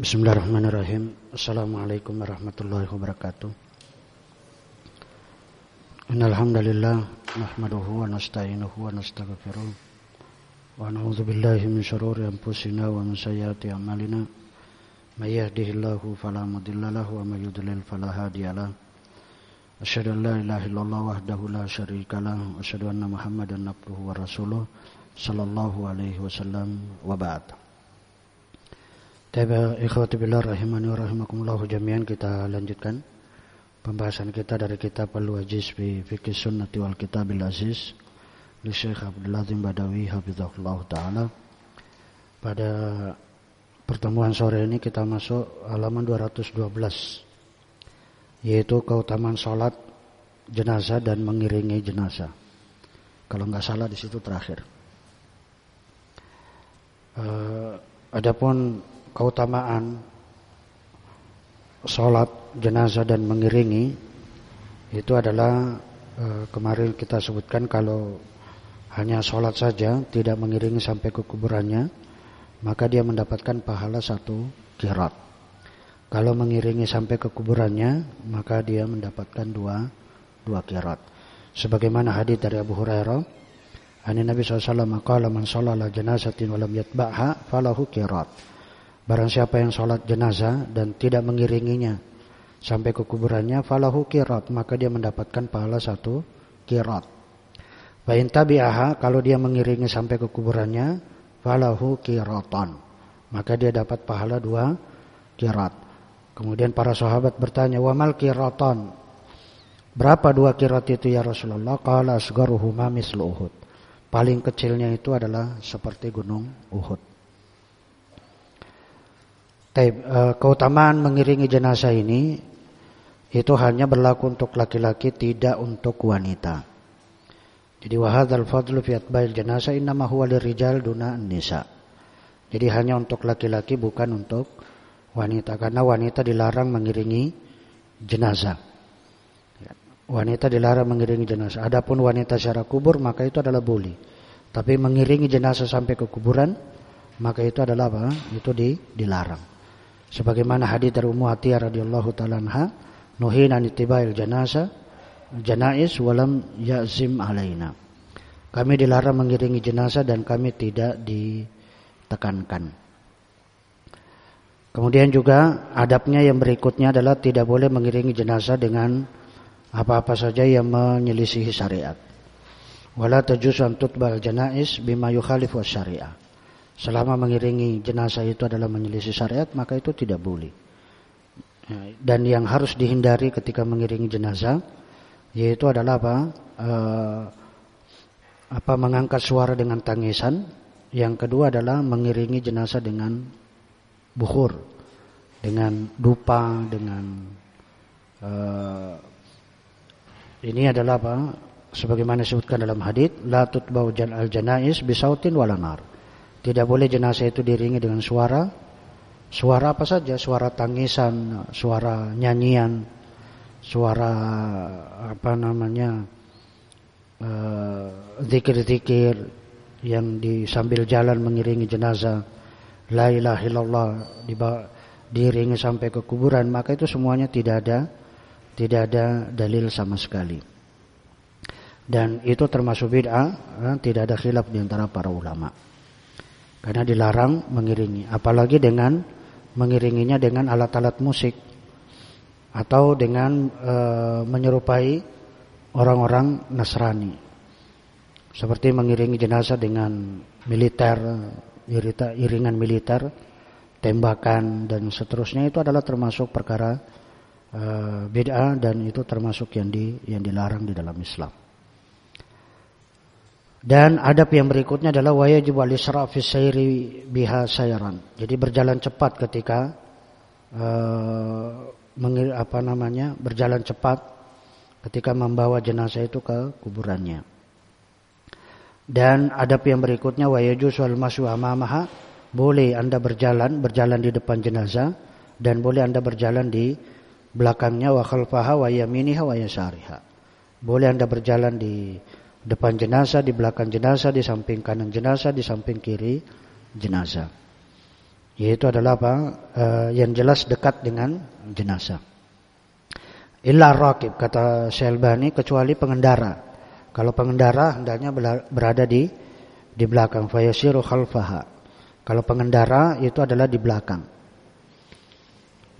Bismillahirrahmanirrahim. Assalamualaikum warahmatullahi wabarakatuh. Innal hamdalillah nahmaduhu wa nasta'inuhu wa nastaghfiruh wa na'udzu billahi min shururi anfusina wa min sayyiati a'malina. May yahdihillahu fala mudilla lahu wa may yudlil fala hadiyalah. Asyhadu an la ilaha illallah wahdahu la syarika lah wa asyhadu anna Muhammadan abduhu wa rasuluh sallallahu alaihi wasallam wa ba'd. Taib ikhwati billah rahimani wa jami'an kita lanjutkan pembahasan kita dari kitab Al-Wajiz fi Fikih Sunnati wal Kitabil Aziz di Syekh Abdul Azim Badawi hafizahullah taala. Pada pertemuan sore ini kita masuk halaman 212 yaitu keutamaan salat jenazah dan mengiringi jenazah. Kalau nggak salah di situ terakhir. Uh, adapun keutamaan sholat jenazah dan mengiringi itu adalah e, kemarin kita sebutkan kalau hanya sholat saja tidak mengiringi sampai ke kuburannya maka dia mendapatkan pahala satu kirat kalau mengiringi sampai ke kuburannya maka dia mendapatkan dua dua kirat sebagaimana hadis dari Abu Hurairah Ani Nabi SAW qala man sholala janazatin walam yatba'ha falahu kirat Barang siapa yang sholat jenazah dan tidak mengiringinya sampai ke kuburannya, falahu kirat, maka dia mendapatkan pahala satu kirat. Bain tabi'aha, kalau dia mengiringi sampai ke kuburannya, falahu kiratan, maka dia dapat pahala dua kirat. Kemudian para sahabat bertanya, wa mal kiratan? Berapa dua kirat itu ya Rasulullah? Qala asgaruhuma mislu. Paling kecilnya itu adalah seperti gunung Uhud. Uh, keutamaan mengiringi jenazah ini itu hanya berlaku untuk laki-laki tidak untuk wanita. Jadi wahadzal fadlu fi atba'il jenazah innama huwa lirijal duna nisa. Jadi hanya untuk laki-laki bukan untuk wanita karena wanita dilarang mengiringi jenazah. Wanita dilarang mengiringi jenazah. Adapun wanita secara kubur maka itu adalah boleh. Tapi mengiringi jenazah sampai ke kuburan maka itu adalah apa? Itu di, dilarang. Sebagaimana hadis dari Ummu Atiyah radhiyallahu taala anha, nuhina nitibail janazah janais walam yazim alaina. Kami dilarang mengiringi jenazah dan kami tidak ditekankan. Kemudian juga adabnya yang berikutnya adalah tidak boleh mengiringi jenazah dengan apa-apa saja yang menyelisihi syariat. Wala tajuzu an tutbal janais bima yukhalifu syariah selama mengiringi jenazah itu adalah menyelisih syariat maka itu tidak boleh. Ya, dan yang harus dihindari ketika mengiringi jenazah yaitu adalah apa? Uh, apa mengangkat suara dengan tangisan. Yang kedua adalah mengiringi jenazah dengan bukhur dengan dupa dengan uh, ini adalah apa? Sebagaimana disebutkan dalam hadis la tutbau al janais bisautin walanar tidak boleh jenazah itu diringi dengan suara. Suara apa saja, suara tangisan, suara nyanyian, suara apa namanya eh, zikir-zikir uh, yang di sambil jalan mengiringi jenazah. La ilaha illallah diringi sampai ke kuburan, maka itu semuanya tidak ada tidak ada dalil sama sekali. Dan itu termasuk bid'ah, eh, tidak ada khilaf di antara para ulama. Karena dilarang mengiringi, apalagi dengan mengiringinya dengan alat-alat musik atau dengan e, menyerupai orang-orang Nasrani. Seperti mengiringi jenazah dengan militer, iringan militer, tembakan dan seterusnya itu adalah termasuk perkara e, bid'ah dan itu termasuk yang di yang dilarang di dalam Islam. Dan adab yang berikutnya adalah wajib al-isra fi sayri biha sayran. Jadi berjalan cepat ketika uh, apa namanya? berjalan cepat ketika membawa jenazah itu ke kuburannya. Dan adab yang berikutnya wajib wal masu amamaha boleh Anda berjalan berjalan di depan jenazah dan boleh Anda berjalan di belakangnya wa khalfaha wa yaminiha wa yasariha. Boleh Anda berjalan di depan jenazah, di belakang jenazah, di samping kanan jenazah, di samping kiri jenazah. yaitu adalah apa? Uh, yang jelas dekat dengan jenazah. Illa rakib kata Syalbani kecuali pengendara. Kalau pengendara hendaknya berada di di belakang. Fayasiru khalfaha. Kalau pengendara itu adalah di belakang.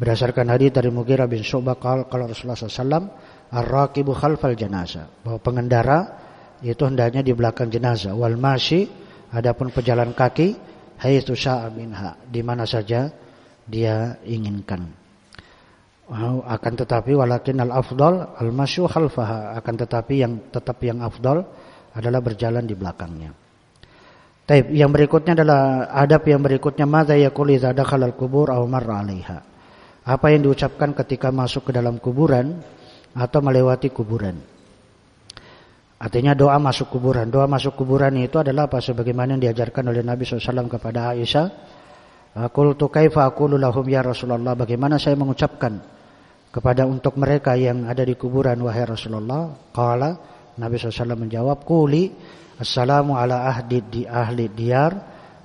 Berdasarkan hadis dari Mughirah bin Syu'bah kalau Rasulullah SAW ar-raqibu khalfal jenazah. Bahwa pengendara itu hendaknya di belakang jenazah. Wal masyi adapun pejalan kaki haitsu sya'a minha. Di mana saja dia inginkan. Akan tetapi walakin al afdal al masyu khalfaha. Akan tetapi yang tetap yang afdal adalah berjalan di belakangnya. Taib, yang berikutnya adalah adab yang berikutnya. Madza yaqulu idza dakhala al-qubur aw marra 'alaiha. Apa yang diucapkan ketika masuk ke dalam kuburan atau melewati kuburan. Artinya doa masuk kuburan. Doa masuk kuburan itu adalah apa? Sebagaimana yang diajarkan oleh Nabi SAW kepada Aisyah. Qultu kaifa aqulu lahum ya Rasulullah. Bagaimana saya mengucapkan kepada untuk mereka yang ada di kuburan wahai Rasulullah. Qala Nabi SAW menjawab. Quli assalamu ala ahdi di ahli diyar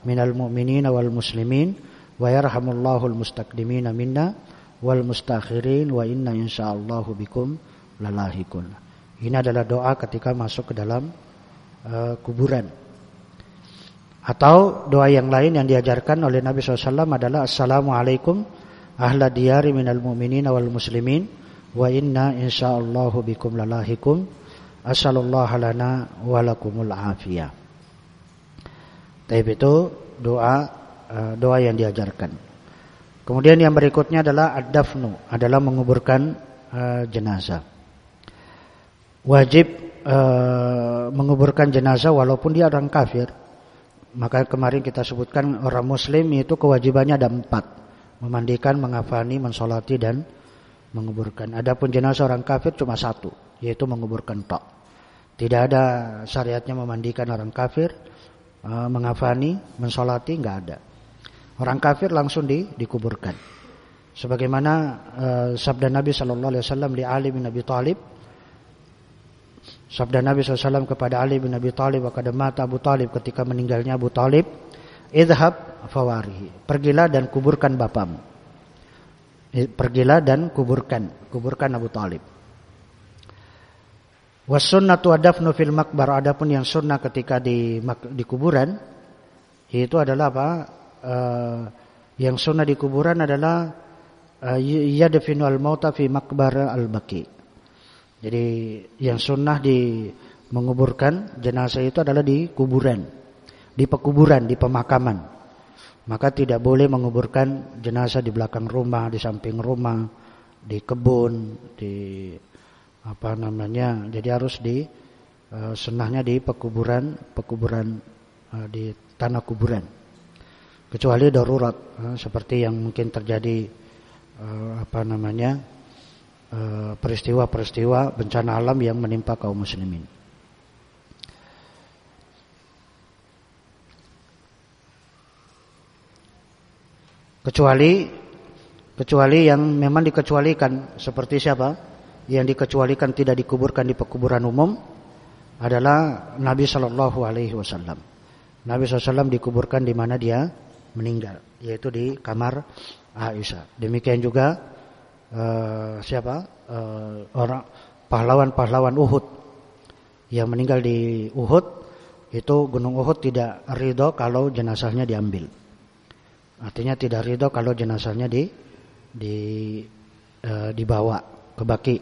minal mu'minina wal muslimin. Wa yarhamullahu al-mustaqdimina minna wal mustakhirin wa inna insyaallahu bikum lalahikun. Ini adalah doa ketika masuk ke dalam uh, kuburan. Atau doa yang lain yang diajarkan oleh Nabi SAW adalah Assalamualaikum ahla diyari minal mu'minina wal muslimin wa inna insyaallahu bikum lalahikum asallallahu lana walakumul afiyah. Tapi itu doa uh, doa yang diajarkan. Kemudian yang berikutnya adalah ad-dafnu, adalah menguburkan uh, jenazah. Wajib uh, menguburkan jenazah walaupun dia orang kafir. Maka kemarin kita sebutkan orang muslim itu kewajibannya ada empat. Memandikan, mengafani, mensolati dan menguburkan. Adapun jenazah orang kafir cuma satu, yaitu menguburkan tok. Tidak ada syariatnya memandikan orang kafir, uh, mengafani, mensolati, nggak ada. Orang kafir langsung di, dikuburkan. Sebagaimana uh, sabda Nabi Shallallahu Alaihi Wasallam di Ali bin Abi Thalib, sabda Nabi SAW kepada Ali bin Abi Thalib kepada mata Abu Thalib ketika meninggalnya Abu Thalib, idhab fawarihi, pergilah dan kuburkan bapamu. Pergilah dan kuburkan, kuburkan Abu Thalib. Wasunnatu adafnu fil makbar adapun yang sunnah ketika di di kuburan itu adalah apa? uh, yang sunnah di kuburan adalah uh, yadfinu al-mauta fi makbar al-baqi. Jadi yang sunnah di menguburkan jenazah itu adalah di kuburan, di pekuburan, di pemakaman. Maka tidak boleh menguburkan jenazah di belakang rumah, di samping rumah, di kebun, di apa namanya. Jadi harus di uh, sunnahnya di pekuburan, pekuburan uh, di tanah kuburan kecuali darurat eh, seperti yang mungkin terjadi eh, apa namanya eh, peristiwa-peristiwa bencana alam yang menimpa kaum muslimin. Kecuali kecuali yang memang dikecualikan seperti siapa? Yang dikecualikan tidak dikuburkan di pekuburan umum adalah Nabi Shallallahu Alaihi Wasallam. Nabi SAW dikuburkan di mana dia meninggal yaitu di kamar Aisyah. Demikian juga uh, siapa uh, orang pahlawan-pahlawan Uhud yang meninggal di Uhud itu Gunung Uhud tidak ridho kalau jenazahnya diambil. Artinya tidak ridho kalau jenazahnya di di uh, dibawa ke Baki.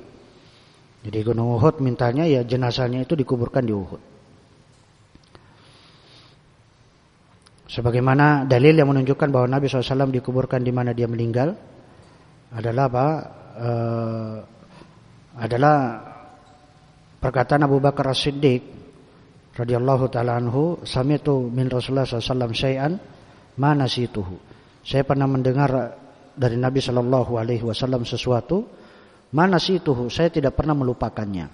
Jadi Gunung Uhud mintanya ya jenazahnya itu dikuburkan di Uhud. Sebagaimana dalil yang menunjukkan bahwa Nabi SAW dikuburkan di mana dia meninggal adalah apa? E, adalah perkataan Abu Bakar As-Siddiq radhiyallahu taala anhu, "Sami'tu min Rasulullah SAW syai'an ma nasituhu." Saya pernah mendengar dari Nabi Shallallahu alaihi wasallam sesuatu, mana situhu, saya tidak pernah melupakannya.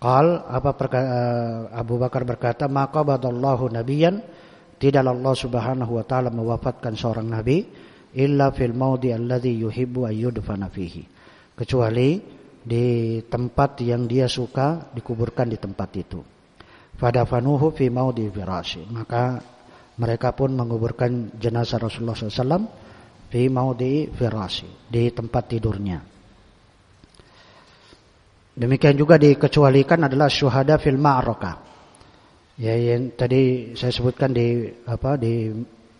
Qal apa eh, Abu Bakar berkata, "Maka badallahu nabiyan Tidaklah Allah Subhanahu wa taala mewafatkan seorang nabi illa fil maudi alladhi yuhibbu ayyudfana fihi. Kecuali di tempat yang dia suka dikuburkan di tempat itu. Fadafanuhu fi maudi firashi. Maka mereka pun menguburkan jenazah Rasulullah SAW di maudi firasi di tempat tidurnya. Demikian juga dikecualikan adalah syuhada fil ma'rakah. Ya yang tadi saya sebutkan di apa di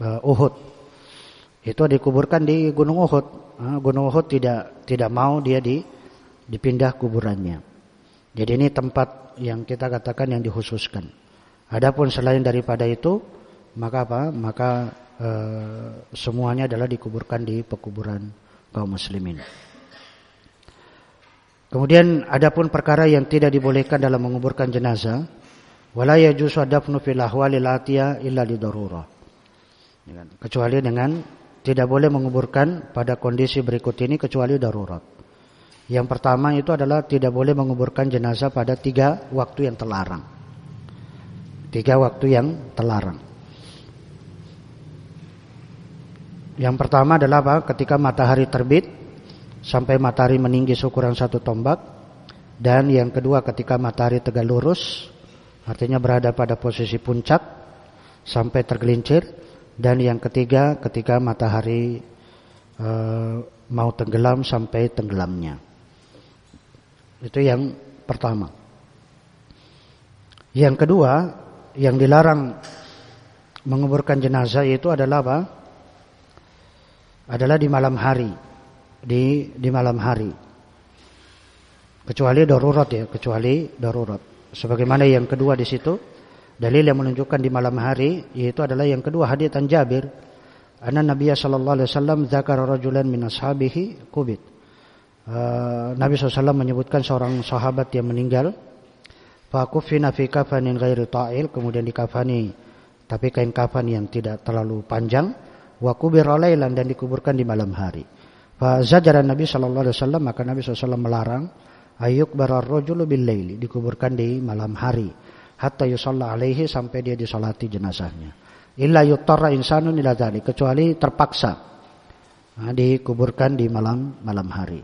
uh, Uhud. Itu dikuburkan di Gunung Uhud. Uh, Gunung Uhud tidak tidak mau dia di dipindah kuburannya. Jadi ini tempat yang kita katakan yang dikhususkan. Adapun selain daripada itu, maka apa? Maka e, semuanya adalah dikuburkan di pekuburan kaum muslimin. Kemudian adapun perkara yang tidak dibolehkan dalam menguburkan jenazah, wala yajuzu dafnu fil ahwalil atiya illa lidarurah. Kecuali dengan tidak boleh menguburkan pada kondisi berikut ini kecuali darurat. Yang pertama itu adalah tidak boleh menguburkan jenazah pada tiga waktu yang terlarang. Tiga waktu yang terlarang. Yang pertama adalah apa? Ketika matahari terbit sampai matahari meninggi seukuran satu tombak. Dan yang kedua ketika matahari tegak lurus, artinya berada pada posisi puncak sampai tergelincir. Dan yang ketiga ketika matahari e, mau tenggelam sampai tenggelamnya. Itu yang pertama. Yang kedua, yang dilarang menguburkan jenazah itu adalah apa? Adalah di malam hari. Di di malam hari. Kecuali darurat ya, kecuali darurat. Sebagaimana yang kedua di situ, dalil yang menunjukkan di malam hari yaitu adalah yang kedua hadits Jabir. Anna Nabi sallallahu alaihi wasallam zakara rajulan min ashabihi kubit. Nabi SAW menyebutkan seorang sahabat yang meninggal Fakufina fi kafanin ghairi ta'il kemudian dikafani tapi kain kafan yang tidak terlalu panjang wa kubira lailan dan dikuburkan di malam hari. Fa zajara Nabi wasallam maka Nabi SAW melarang ayuk barar rajulu bil laili dikuburkan di malam hari hatta yusalla alaihi sampai dia disolati jenazahnya. Illa yuttara insanun ila kecuali terpaksa nah, dikuburkan di malam malam hari.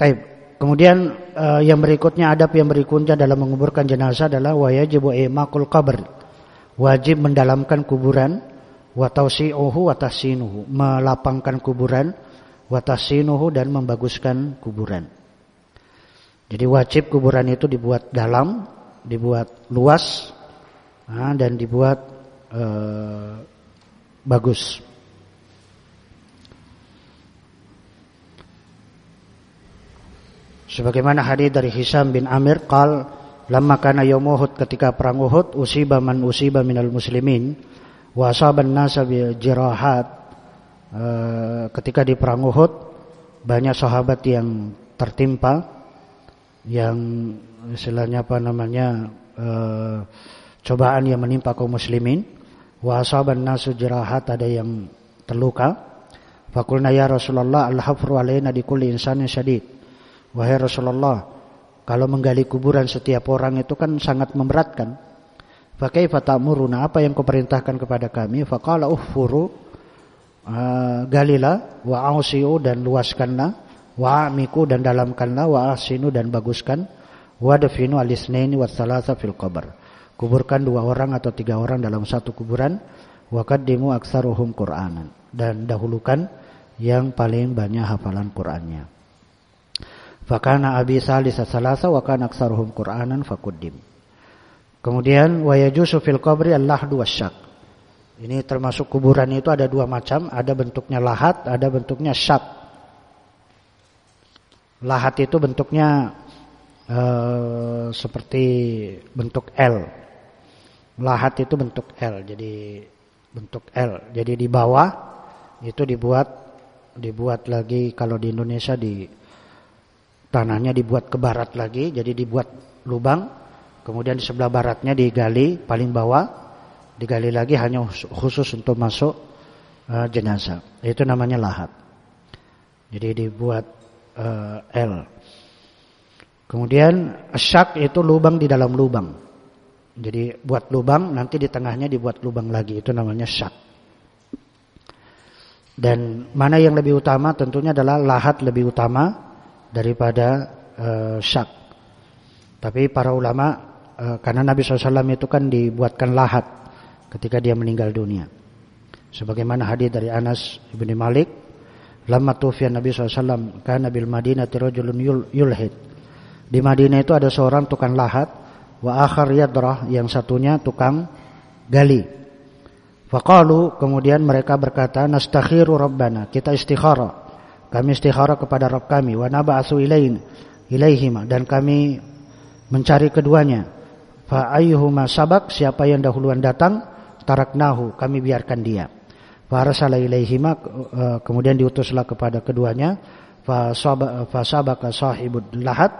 Taib. Kemudian uh, yang berikutnya adab yang berikutnya dalam menguburkan jenazah adalah wajibu imakul qabr. Wajib mendalamkan kuburan wa tausi'uhu wa tahsinuhu, melapangkan kuburan wa tahsinuhu dan membaguskan kuburan. Jadi wajib kuburan itu dibuat dalam, dibuat luas nah, dan dibuat uh, bagus. Sebagaimana hadis dari Hisam bin Amir qal lamma kana yaum ketika perang Uhud usiba man usiba minal muslimin wa asaban jirahat uh, ketika di perang Uhud banyak sahabat yang tertimpa yang istilahnya apa namanya uh, cobaan yang menimpa kaum muslimin wa asaban nasu jirahat ada yang terluka Fakulna ya Rasulullah al-hafru di kulli insanin syadid Wahai Rasulullah, kalau menggali kuburan setiap orang itu kan sangat memberatkan. Fakaifa ta'muruna? Apa yang kau perintahkan kepada kami? Faqala uhfuru uh, galilah wa ausiu dan luaskanlah wa amiku dan dalamkanlah wa asinu dan baguskan wa dafinu alisnaini wa thalatha fil qabr. Kuburkan dua orang atau tiga orang dalam satu kuburan wa qaddimu aktsaruhum Qur'anan dan dahulukan yang paling banyak hafalan Qur'annya. Fakana abi salisa salasa wa kana aksaruhum Qur'anan fakuddim. Kemudian wa yajusu fil qabri al-lahdu wasyak. Ini termasuk kuburan itu ada dua macam, ada bentuknya lahat, ada bentuknya syak. Lahat itu bentuknya uh, seperti bentuk L. Lahat itu bentuk L, jadi bentuk L. Jadi di bawah itu dibuat dibuat lagi kalau di Indonesia di tanahnya dibuat ke barat lagi, jadi dibuat lubang, kemudian di sebelah baratnya digali paling bawah, digali lagi hanya khusus untuk masuk uh, jenazah. Itu namanya lahat. Jadi dibuat uh, L. Kemudian syak itu lubang di dalam lubang. Jadi buat lubang, nanti di tengahnya dibuat lubang lagi. Itu namanya syak. Dan mana yang lebih utama tentunya adalah lahat lebih utama daripada uh, syak. Tapi para ulama uh, karena Nabi SAW itu kan dibuatkan lahat ketika dia meninggal dunia. Sebagaimana hadis dari Anas bin Malik, lama tufian Nabi SAW, karena bil Madinah tirajulun yulhid. Di Madinah itu ada seorang tukang lahat, wa akhar yadrah, yang satunya tukang gali. Faqalu kemudian mereka berkata nastakhiru rabbana kita istikharah kami istikharah kepada Rabb kami wa nab'atsu ilain ilaihima dan kami mencari keduanya fa ayyuhuma sabak siapa yang dahuluan datang taraknahu kami biarkan dia fa arsala ilaihima eh, kemudian diutuslah kepada keduanya fa sabaka sahibud lahat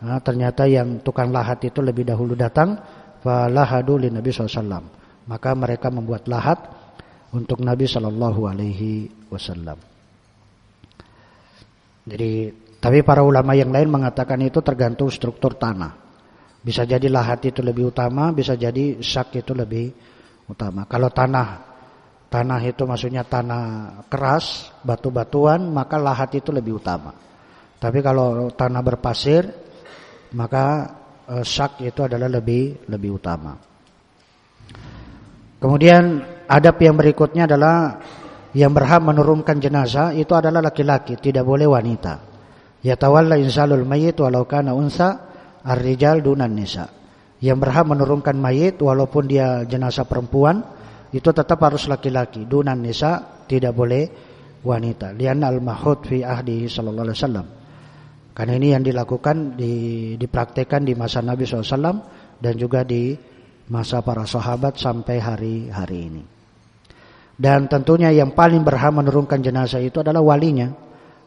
nah, ternyata yang tukang lahat itu lebih dahulu datang fa lahadu Nabi sallallahu maka mereka membuat lahat untuk Nabi Shallallahu Alaihi Wasallam. Jadi, tapi para ulama yang lain mengatakan itu tergantung struktur tanah. Bisa jadi lahat itu lebih utama, bisa jadi syak itu lebih utama. Kalau tanah tanah itu maksudnya tanah keras, batu-batuan, maka lahat itu lebih utama. Tapi kalau tanah berpasir, maka eh, syak itu adalah lebih lebih utama. Kemudian adab yang berikutnya adalah yang berhak menurunkan jenazah itu adalah laki-laki, tidak boleh wanita. Yatawalla insalul mayyit walau kana unsa ar-rijal dunan nisa. Yang berhak menurunkan mayit walaupun dia jenazah perempuan itu tetap harus laki-laki, dunan nisa tidak boleh wanita. Lian al-mahud fi ahdi sallallahu alaihi wasallam. Karena ini yang dilakukan di, dipraktekkan di masa Nabi SAW dan juga di masa para sahabat sampai hari-hari ini. Dan tentunya yang paling berhak menurunkan jenazah itu adalah walinya.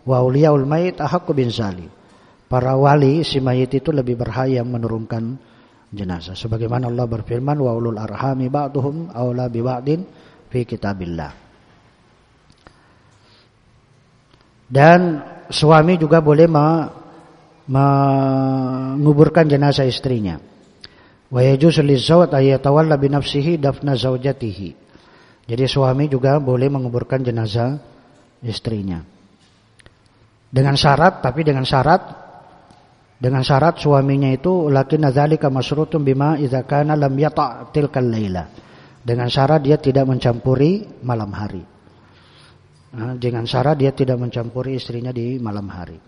Wa uliyaul mayit zali. Para wali si mayit itu lebih berhak yang menurunkan jenazah. Sebagaimana Allah berfirman wa ulul arhami ba'duhum aula bi ba'din fi kitabillah. Dan suami juga boleh menguburkan jenazah istrinya. Wa yajuzu lizawj ay yatawalla bi nafsihi dafna zaujatihi. Jadi suami juga boleh menguburkan jenazah istrinya. Dengan syarat tapi dengan syarat dengan syarat suaminya itu lakin dzalika masrutun bima idza kana lam yata' tilkal laila. Dengan syarat dia tidak mencampuri malam hari. Dengan syarat dia tidak mencampuri istrinya di malam hari.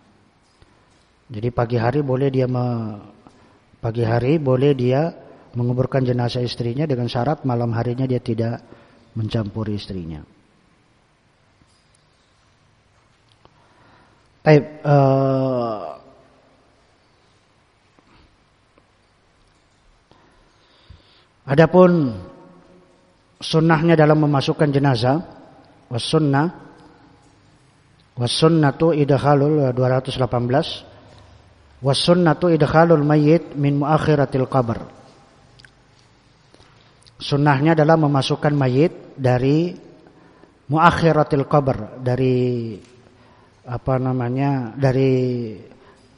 Jadi pagi hari boleh dia me Pagi hari boleh dia menguburkan jenazah istrinya dengan syarat malam harinya dia tidak mencampuri istrinya. Taib, uh, Adapun sunnahnya dalam memasukkan jenazah was sunnah was sunnatu idhalul 218 Wasunnatu idkhalul mayyit min muakhiratil qabr. Sunnahnya adalah memasukkan mayit dari muakhiratil qabr, dari apa namanya? dari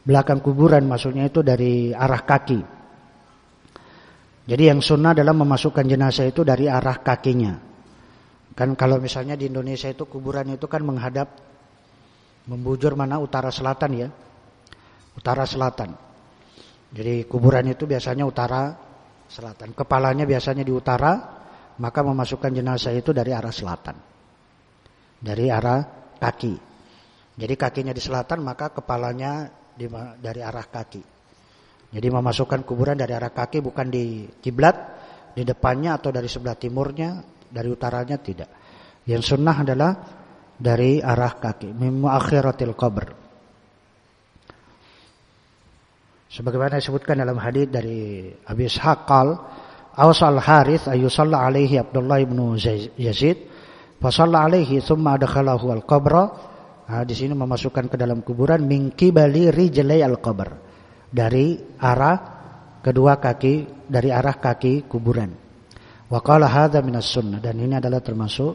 belakang kuburan maksudnya itu dari arah kaki. Jadi yang sunnah adalah memasukkan jenazah itu dari arah kakinya. Kan kalau misalnya di Indonesia itu kuburan itu kan menghadap membujur mana utara selatan ya utara selatan. Jadi kuburan itu biasanya utara selatan. Kepalanya biasanya di utara, maka memasukkan jenazah itu dari arah selatan. Dari arah kaki. Jadi kakinya di selatan, maka kepalanya di, dari arah kaki. Jadi memasukkan kuburan dari arah kaki bukan di kiblat, di depannya atau dari sebelah timurnya, dari utaranya tidak. Yang sunnah adalah dari arah kaki. Mimu akhiratil qabr. sebagaimana disebutkan dalam hadis dari Abi Ishaq qal awsal Harith ayu salla alaihi Abdullah bin Yazid fa alaihi thumma adkhalahu al-qabra nah, di sini memasukkan ke dalam kuburan min qibali rijlai al-qabr dari arah kedua kaki dari arah kaki kuburan. Wa qala minas sunnah. Dan ini adalah termasuk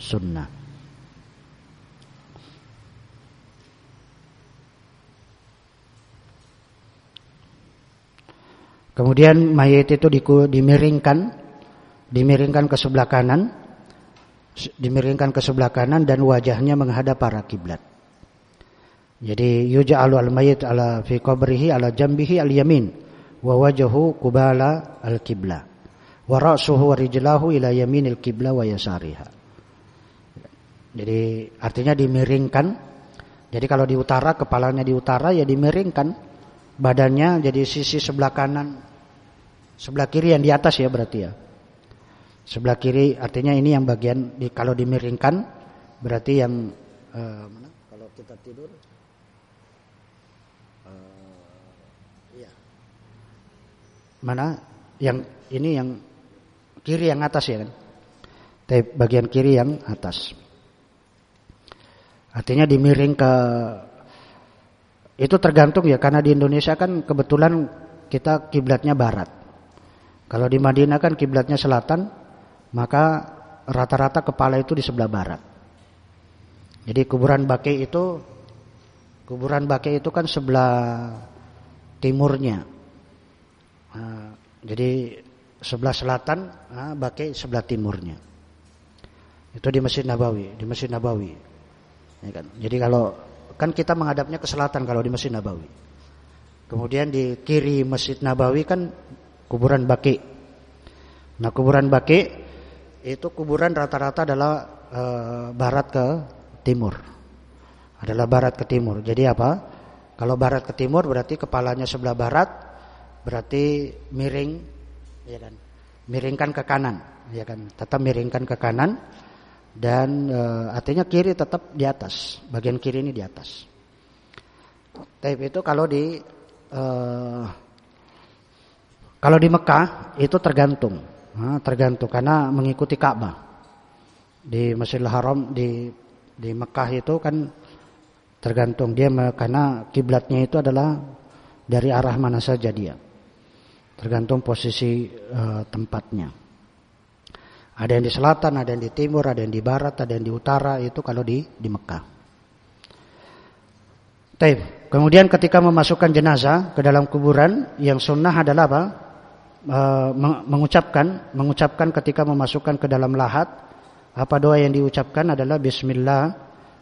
sunnah. Kemudian mayat itu dimiringkan, dimiringkan ke sebelah kanan, dimiringkan ke sebelah kanan dan wajahnya menghadap para kiblat. Jadi yuja'alu al-mayyit ala fi qabrihi ala jambihi al-yamin wa wajhu qubala al-qibla. wa ra'suhu wa rijlahu ila yaminil qibla wa yasariha. Jadi artinya dimiringkan. Jadi kalau di utara kepalanya di utara ya dimiringkan. Badannya jadi sisi sebelah kanan sebelah kiri yang di atas ya berarti ya. Sebelah kiri artinya ini yang bagian di, kalau dimiringkan berarti yang uh, mana? Kalau kita tidur uh, iya. Mana yang ini yang kiri yang atas ya kan? Tapi bagian kiri yang atas. Artinya dimiring ke itu tergantung ya karena di Indonesia kan kebetulan kita kiblatnya barat. Kalau di Madinah kan kiblatnya selatan, maka rata-rata kepala itu di sebelah barat. Jadi kuburan Baki itu kuburan Baki itu kan sebelah timurnya. Jadi sebelah selatan, nah, Baki sebelah timurnya. Itu di Masjid Nabawi, di Masjid Nabawi. Ya kan? Jadi kalau kan kita menghadapnya ke selatan kalau di Masjid Nabawi. Kemudian di kiri Masjid Nabawi kan kuburan Baki. Nah, kuburan Baki itu kuburan rata-rata adalah e, barat ke timur. Adalah barat ke timur. Jadi apa? Kalau barat ke timur berarti kepalanya sebelah barat, berarti miring ya kan. Miringkan ke kanan, ya kan. Tetap miringkan ke kanan dan e, artinya kiri tetap di atas, bagian kiri ini di atas. Tapi itu kalau di e, kalau di Mekah itu tergantung, nah, tergantung karena mengikuti Ka'bah. Di Masjidil Haram di di Mekah itu kan tergantung dia karena kiblatnya itu adalah dari arah mana saja dia. Tergantung posisi e, tempatnya. Ada yang di selatan, ada yang di timur, ada yang di barat, ada yang di utara. Itu kalau di di Mekah. Taib. Kemudian ketika memasukkan jenazah ke dalam kuburan, yang sunnah adalah apa? E, mengucapkan, mengucapkan ketika memasukkan ke dalam lahat. Apa doa yang diucapkan adalah Bismillah,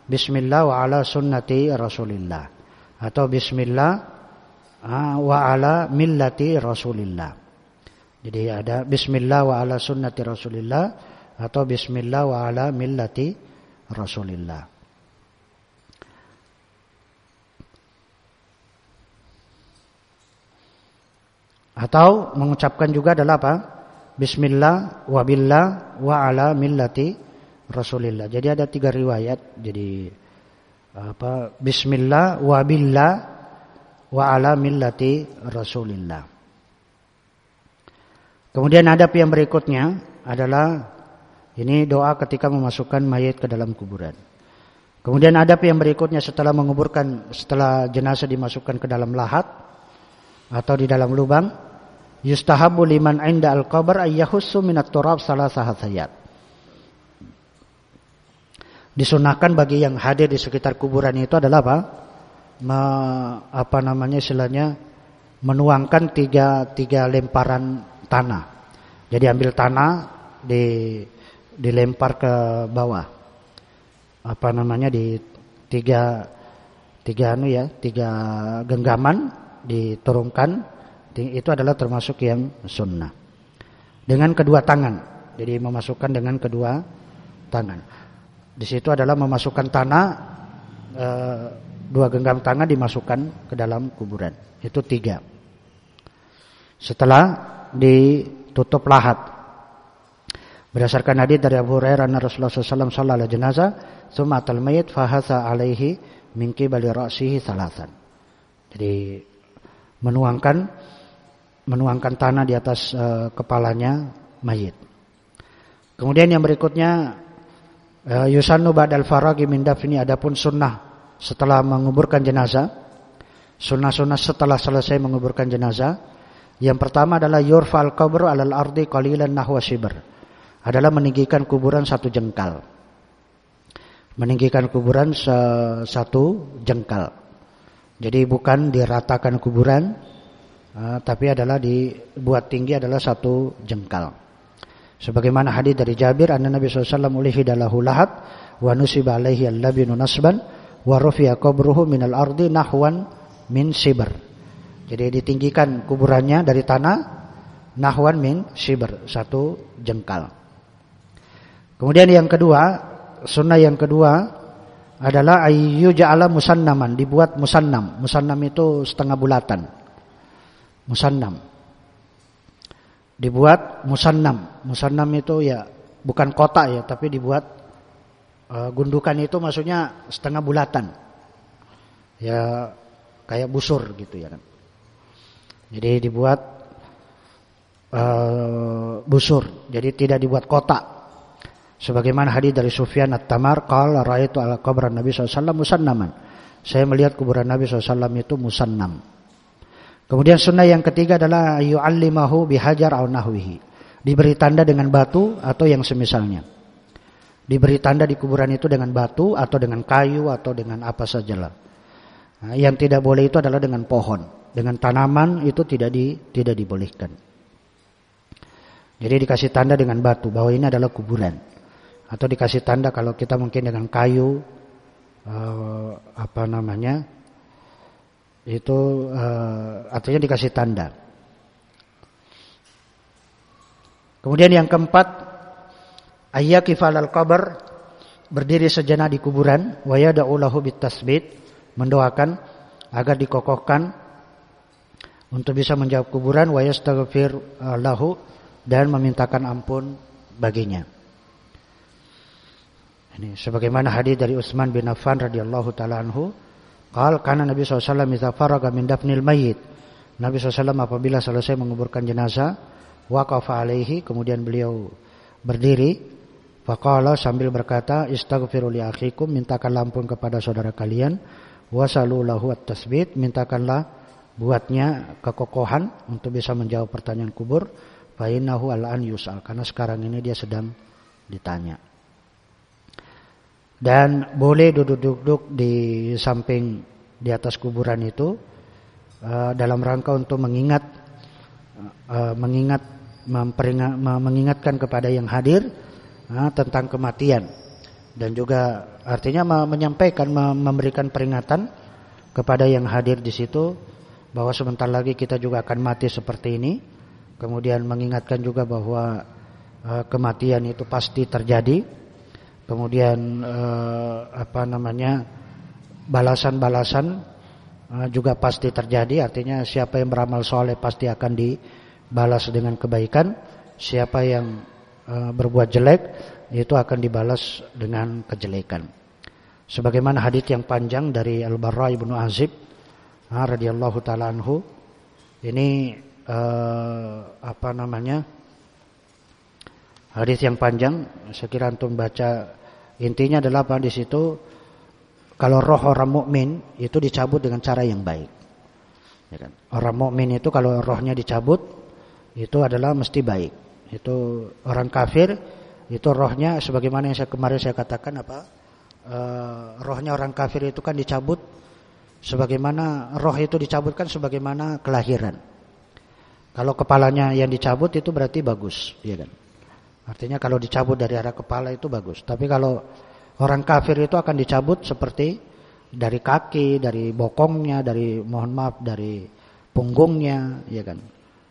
Bismillah wa ala sunnati Rasulillah. Atau Bismillah wa ala millati Rasulillah. Jadi ada bismillah wa ala sunnati Rasulillah atau bismillah wa ala millati Rasulillah. Atau mengucapkan juga adalah apa? Bismillah wa billah wa ala millati Rasulillah. Jadi ada tiga riwayat. Jadi apa? Bismillah wa billah wa ala millati Rasulillah. Kemudian adab yang berikutnya adalah ini doa ketika memasukkan mayat ke dalam kuburan. Kemudian adab yang berikutnya setelah menguburkan setelah jenazah dimasukkan ke dalam lahat atau di dalam lubang, yustahabu liman inda al-qabr ayyahussu minat turab salah hayat. Disunahkan bagi yang hadir di sekitar kuburan itu adalah apa? Me, apa namanya istilahnya menuangkan tiga tiga lemparan tanah. Jadi ambil tanah di dilempar ke bawah. Apa namanya di tiga tiga anu ya, tiga genggaman diturunkan itu adalah termasuk yang sunnah. Dengan kedua tangan. Jadi memasukkan dengan kedua tangan. Di situ adalah memasukkan tanah e, dua genggam tangan dimasukkan ke dalam kuburan. Itu tiga. Setelah ditutup lahat. Berdasarkan hadis dari Abu Hurairah Rasulullah SAW salat jenazah, "Tsumma mayit fahasa alaihi min qibali ra'sihi salasan." Jadi menuangkan menuangkan tanah di atas uh, kepalanya mayit. Kemudian yang berikutnya uh, yusannu ba'dal faragi min dafni adapun sunnah setelah menguburkan jenazah. Sunnah-sunnah setelah selesai menguburkan jenazah yang pertama adalah yurfal qabr alal ardi qalilan nahwa shibr. Adalah meninggikan kuburan satu jengkal. Meninggikan kuburan satu jengkal. Jadi bukan diratakan kuburan, uh, tapi adalah dibuat tinggi adalah satu jengkal. Sebagaimana hadis dari Jabir, anna Nabi SAW ulihi dalahu lahat, wa nusiba alaihi al-labinu nasban, wa rufiya qabruhu minal ardi nahwan min sibr. Jadi ditinggikan kuburannya dari tanah, nahwan min shibr, satu jengkal. Kemudian yang kedua, sunnah yang kedua adalah ayu ja'ala musannaman, dibuat musannam. Musannam itu setengah bulatan. Musannam. Dibuat musannam. Musannam itu ya bukan kotak ya, tapi dibuat uh, gundukan itu maksudnya setengah bulatan. Ya kayak busur gitu ya kan. Jadi dibuat uh, busur, jadi tidak dibuat kotak. Sebagaimana hadis dari Sufyan At-Tamar qala raaitu ala qabran Nabi SAW musannaman. Saya melihat kuburan Nabi SAW itu musannam. Kemudian sunnah yang ketiga adalah yu'allimahu bihajar au nahwihi. Diberi tanda dengan batu atau yang semisalnya. Diberi tanda di kuburan itu dengan batu atau dengan kayu atau dengan apa sajalah. Nah, yang tidak boleh itu adalah dengan pohon, dengan tanaman itu tidak di, tidak dibolehkan. Jadi dikasih tanda dengan batu bahwa ini adalah kuburan atau dikasih tanda kalau kita mungkin dengan kayu uh, apa namanya itu uh, artinya dikasih tanda. Kemudian yang keempat ayyakifal al qabr berdiri sejenak di kuburan wa yad'ulahu bitasbit mendoakan agar dikokohkan untuk bisa menjawab kuburan wa yastaghfir lahu dan memintakan ampun baginya. Ini sebagaimana hadis dari Utsman bin Affan radhiyallahu taala anhu, qal kana Nabi SAW idza faraga min dafnil mayyit. Nabi SAW apabila selesai menguburkan jenazah, waqafa alaihi, kemudian beliau berdiri, faqala sambil berkata, istaghfiru li akhikum, mintakan ampun kepada saudara kalian, wasalu lahu at-tasbit, mintakanlah buatnya kekokohan untuk bisa menjawab pertanyaan kubur, fa al-an yus'al, karena sekarang ini dia sedang ditanya. Dan boleh duduk-duduk di samping di atas kuburan itu uh, dalam rangka untuk mengingat uh, mengingat memperingat, mengingatkan kepada yang hadir uh, tentang kematian. Dan juga artinya menyampaikan memberikan peringatan kepada yang hadir di situ bahwa sebentar lagi kita juga akan mati seperti ini. Kemudian mengingatkan juga bahwa uh, kematian itu pasti terjadi. Kemudian eh, apa namanya balasan-balasan eh, juga pasti terjadi. Artinya siapa yang beramal soleh pasti akan dibalas dengan kebaikan. Siapa yang berbuat jelek itu akan dibalas dengan kejelekan. Sebagaimana hadis yang panjang dari Al Barra ibnu Azib ah, radhiyallahu taala anhu ini eh, apa namanya hadis yang panjang saya kira antum baca intinya adalah apa di situ kalau roh orang mukmin itu dicabut dengan cara yang baik. Ya kan? orang mukmin itu kalau rohnya dicabut itu adalah mesti baik itu orang kafir itu rohnya sebagaimana yang saya kemarin saya katakan apa e, rohnya orang kafir itu kan dicabut sebagaimana roh itu dicabutkan sebagaimana kelahiran kalau kepalanya yang dicabut itu berarti bagus ya kan Artinya kalau dicabut dari arah kepala itu bagus. Tapi kalau orang kafir itu akan dicabut seperti dari kaki, dari bokongnya, dari mohon maaf dari punggungnya, ya kan.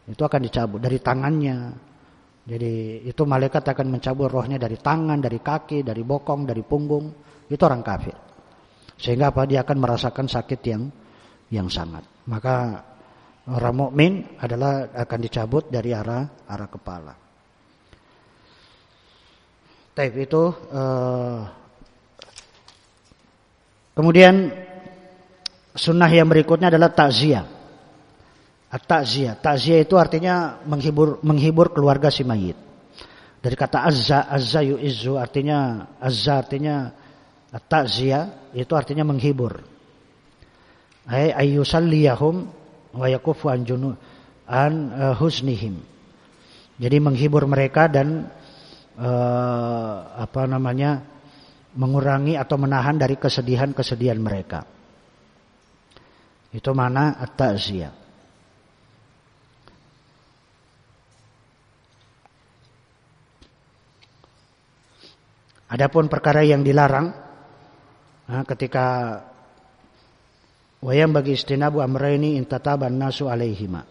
Itu akan dicabut dari tangannya. Jadi itu malaikat akan mencabut rohnya dari tangan, dari kaki, dari bokong, dari punggung. Itu orang kafir. Sehingga apa dia akan merasakan sakit yang yang sangat. Maka orang mukmin adalah akan dicabut dari arah arah kepala. Taib itu uh, kemudian sunnah yang berikutnya adalah takziah. Takziah itu artinya menghibur menghibur keluarga si mayit. Dari kata azza, azza yu'izzu artinya azza artinya takziah itu artinya menghibur. Ay ayyusalliyahum wa yakufu an junu an uh, husnihim. Jadi menghibur mereka dan uh, apa namanya mengurangi atau menahan dari kesedihan-kesedihan mereka. Itu mana at-ta'ziyah. Adapun perkara yang dilarang ketika wayam bagi istinabu amrayni intataban nasu alaihima.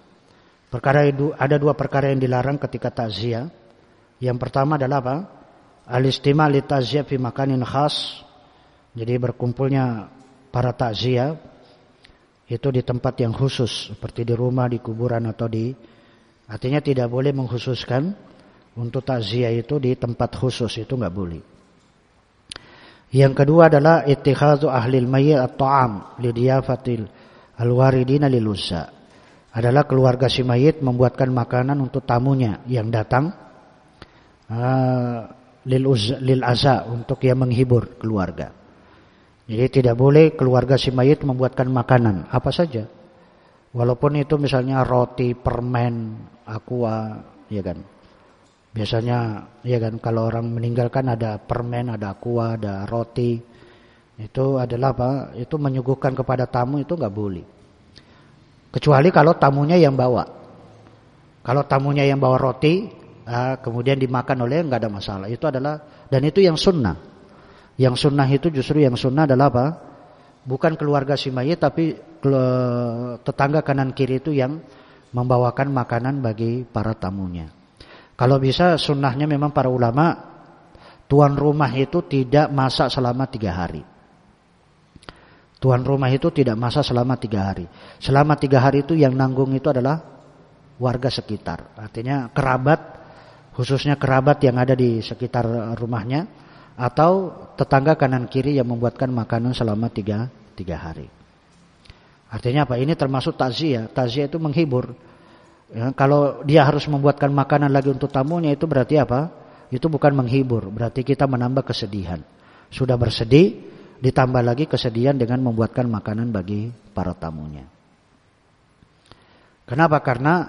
Perkara itu ada dua perkara yang dilarang ketika takziah. Yang pertama adalah apa? Al-istima' li takziah fi makanin khas. Jadi berkumpulnya para takziah itu di tempat yang khusus seperti di rumah, di kuburan atau di artinya tidak boleh mengkhususkan untuk takziah itu di tempat khusus itu nggak boleh. Yang kedua adalah ittikhadhu ahli al-mayyit at-ta'am li diyafatil al-waridina lilusa adalah keluarga si mayit membuatkan makanan untuk tamunya yang datang uh, lil, lil aza untuk yang menghibur keluarga. Jadi tidak boleh keluarga si mayit membuatkan makanan apa saja. Walaupun itu misalnya roti, permen, aqua, ya kan. Biasanya ya kan kalau orang meninggalkan ada permen, ada aqua, ada roti. Itu adalah apa? Itu menyuguhkan kepada tamu itu nggak boleh. Kecuali kalau tamunya yang bawa. Kalau tamunya yang bawa roti, ah, kemudian dimakan oleh nggak ada masalah. Itu adalah dan itu yang sunnah. Yang sunnah itu justru yang sunnah adalah apa? Bukan keluarga si mayit tapi tetangga kanan kiri itu yang membawakan makanan bagi para tamunya. Kalau bisa sunnahnya memang para ulama tuan rumah itu tidak masak selama tiga hari. Tuan rumah itu tidak masak selama tiga hari. Selama tiga hari itu yang nanggung itu adalah warga sekitar. Artinya kerabat, khususnya kerabat yang ada di sekitar rumahnya. Atau tetangga kanan kiri yang membuatkan makanan selama tiga, tiga hari. Artinya apa? Ini termasuk takziah. Takziah itu menghibur. Ya, kalau dia harus membuatkan makanan lagi untuk tamunya itu berarti apa? Itu bukan menghibur. Berarti kita menambah kesedihan. Sudah bersedih, ditambah lagi kesedihan dengan membuatkan makanan bagi para tamunya. Kenapa? Karena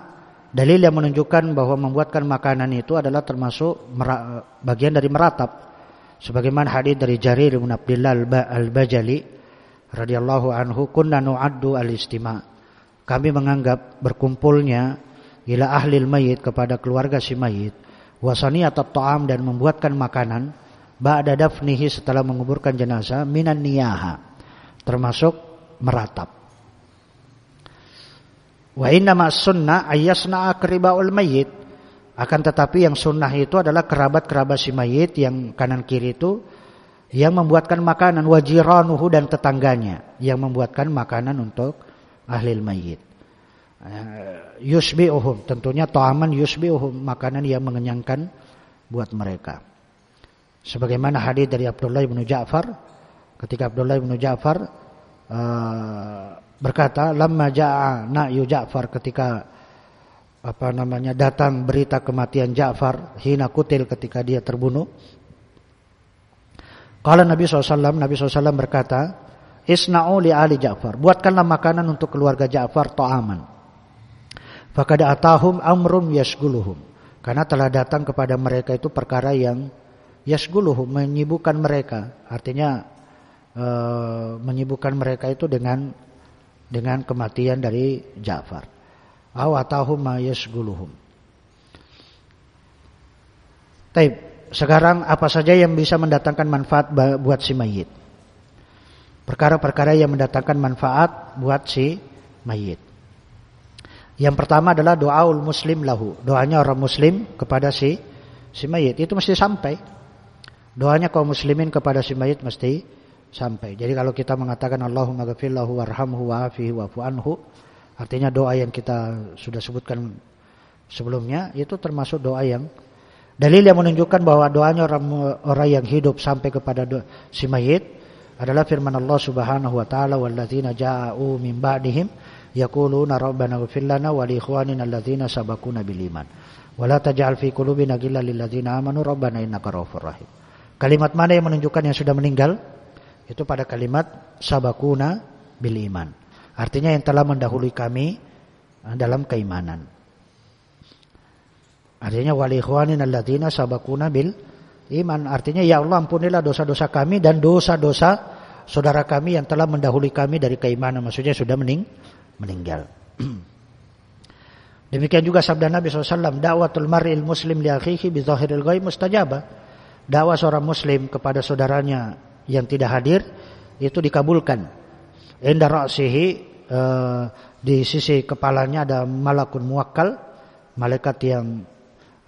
dalil yang menunjukkan bahwa membuatkan makanan itu adalah termasuk bagian dari meratap. Sebagaimana hadis dari Jarir bin Abdullah Al-Bajali radhiyallahu anhu, "Kunna nu'addu al-istima'." Kami menganggap berkumpulnya ila ahli mayit kepada keluarga si mayit, wasani atau ta'am dan membuatkan makanan ba'da dafnihi setelah menguburkan jenazah minan niyaha termasuk meratap. Wa inna ma sunnah ayyasna akribaul mayyit akan tetapi yang sunnah itu adalah kerabat-kerabat si mayit yang kanan kiri itu yang membuatkan makanan wajiranuhu dan tetangganya yang membuatkan makanan untuk ahli mayit. Eh, yusbi'uhum. Tentunya ta'aman yusbi'uhum. Makanan yang mengenyangkan buat mereka. Sebagaimana hadis dari Abdullah bin Ja'far. Ketika Abdullah bin Ja'far uh, berkata, "Lamma ja'a na'yu Ja'far ketika apa namanya datang berita kematian Ja'far hina kutil ketika dia terbunuh." Kala Nabi SAW, Nabi SAW berkata, Isna'u li ali Ja'far. Buatkanlah makanan untuk keluarga Ja'far ta'aman. Fakada atahum amrum yasguluhum. Karena telah datang kepada mereka itu perkara yang yasguluhu menyibukkan mereka artinya e, menyibukkan mereka itu dengan dengan kematian dari Ja'far aw atahum ma yasguluhum Taib, sekarang apa saja yang bisa mendatangkan manfaat buat si mayit? Perkara-perkara yang mendatangkan manfaat buat si mayit. Yang pertama adalah doaul muslim lahu, doanya orang muslim kepada si si mayit itu mesti sampai. Doanya kaum muslimin kepada si mayit mesti sampai. Jadi kalau kita mengatakan Allahumma ghafir lahu warhamhu wa'afihi wa'fu anhu, artinya doa yang kita sudah sebutkan sebelumnya itu termasuk doa yang dalil yang menunjukkan bahwa doanya orang orang yang hidup sampai kepada si mayit adalah firman Allah Subhanahu wa taala walladzina ja'u min ba'dihim yaquluna rabbana ighfir lana wa li ikhwanina alladzina sabaquna bil iman wa la taj'al fi qulubina ghillan lil ladzina amanu rabbana innaka ra'ufur rahim. Kalimat mana yang menunjukkan yang sudah meninggal? Itu pada kalimat sabakuna bil iman. Artinya yang telah mendahului kami eh, dalam keimanan. Artinya wali ikhwanin alladzina sabakuna bil iman. Artinya ya Allah ampunilah dosa-dosa kami dan dosa-dosa saudara kami yang telah mendahului kami dari keimanan. Maksudnya sudah mening meninggal. Demikian juga sabda Nabi SAW, dakwatul mar'il muslim li akhihi bi zahiril ghaib mustajabah dakwah seorang muslim kepada saudaranya yang tidak hadir itu dikabulkan. Inda ra'sihi uh, di sisi kepalanya ada malakun muwakkal, malaikat yang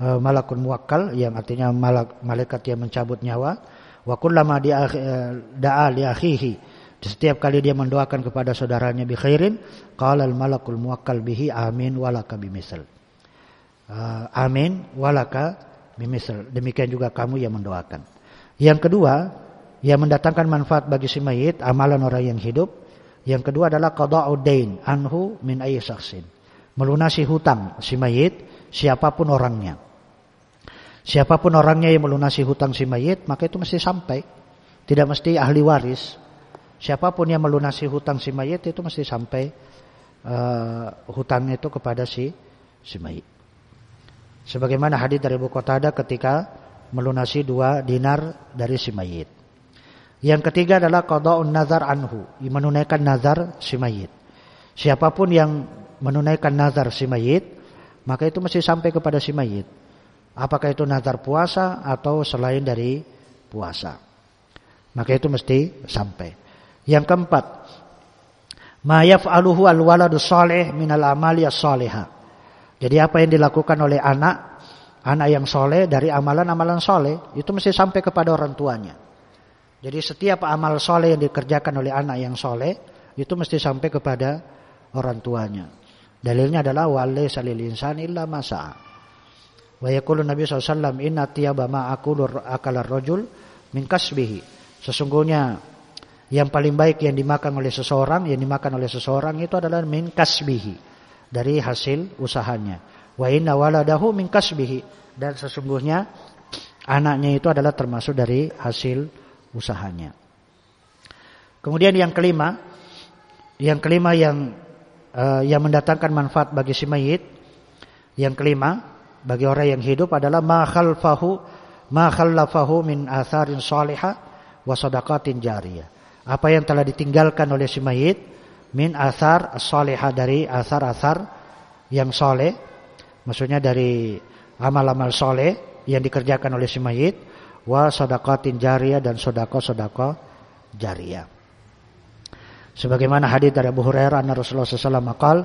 uh, malakun muwakkal yang artinya malak, malaikat yang mencabut nyawa. Wa kullama da'a li akhihi setiap kali dia mendoakan kepada saudaranya bi khairin, qala al malakul muwakkal bihi amin walaka bimisal. Uh, amin walaka bimisal. Demikian juga kamu yang mendoakan. Yang kedua, yang mendatangkan manfaat bagi si mayit, amalan orang yang hidup. Yang kedua adalah qada'ud dain anhu min ayyi syaksin. Melunasi hutang si mayit siapa pun orangnya. Siapa pun orangnya yang melunasi hutang si mayit, maka itu mesti sampai. Tidak mesti ahli waris. Siapa pun yang melunasi hutang si mayit itu mesti sampai uh, hutangnya itu kepada si si mayit. Sebagaimana hadis dari Abu Qatadah ketika melunasi dua dinar dari si mayit. Yang ketiga adalah qada'un nazar anhu, menunaikan nazar si mayit. Siapa pun yang menunaikan nazar si mayit, maka itu mesti sampai kepada si mayit. Apakah itu nazar puasa atau selain dari puasa. Maka itu mesti sampai. Yang keempat, ma yaf'aluhu al-waladu salih minal amali as-salihah. Jadi apa yang dilakukan oleh anak, anak yang soleh dari amalan-amalan soleh, itu mesti sampai kepada orang tuanya. Jadi setiap amal soleh yang dikerjakan oleh anak yang soleh, itu mesti sampai kepada orang tuanya. Dalilnya adalah wale salil illa. Wa yaqulu Nabi SAW, inna tiyaba ma'akulur akalar rojul min kasbihi. Sesungguhnya yang paling baik yang dimakan oleh seseorang, yang dimakan oleh seseorang itu adalah min kasbihi dari hasil usahanya. Wa inna waladahu min kasbihi dan sesungguhnya anaknya itu adalah termasuk dari hasil usahanya. Kemudian yang kelima, yang kelima yang uh, yang mendatangkan manfaat bagi si mayit, yang kelima bagi orang yang hidup adalah ma khalfahu ma khallafahu min atharin salihah wa sadaqatin jariyah. Apa yang telah ditinggalkan oleh si mayit min asar salihah dari asar-asar yang soleh maksudnya dari amal-amal soleh yang dikerjakan oleh si mayit wa sodakotin jariyah dan sodako-sodako jariyah. Sebagaimana hadis dari Abu Hurairah Rasulullah SAW maqal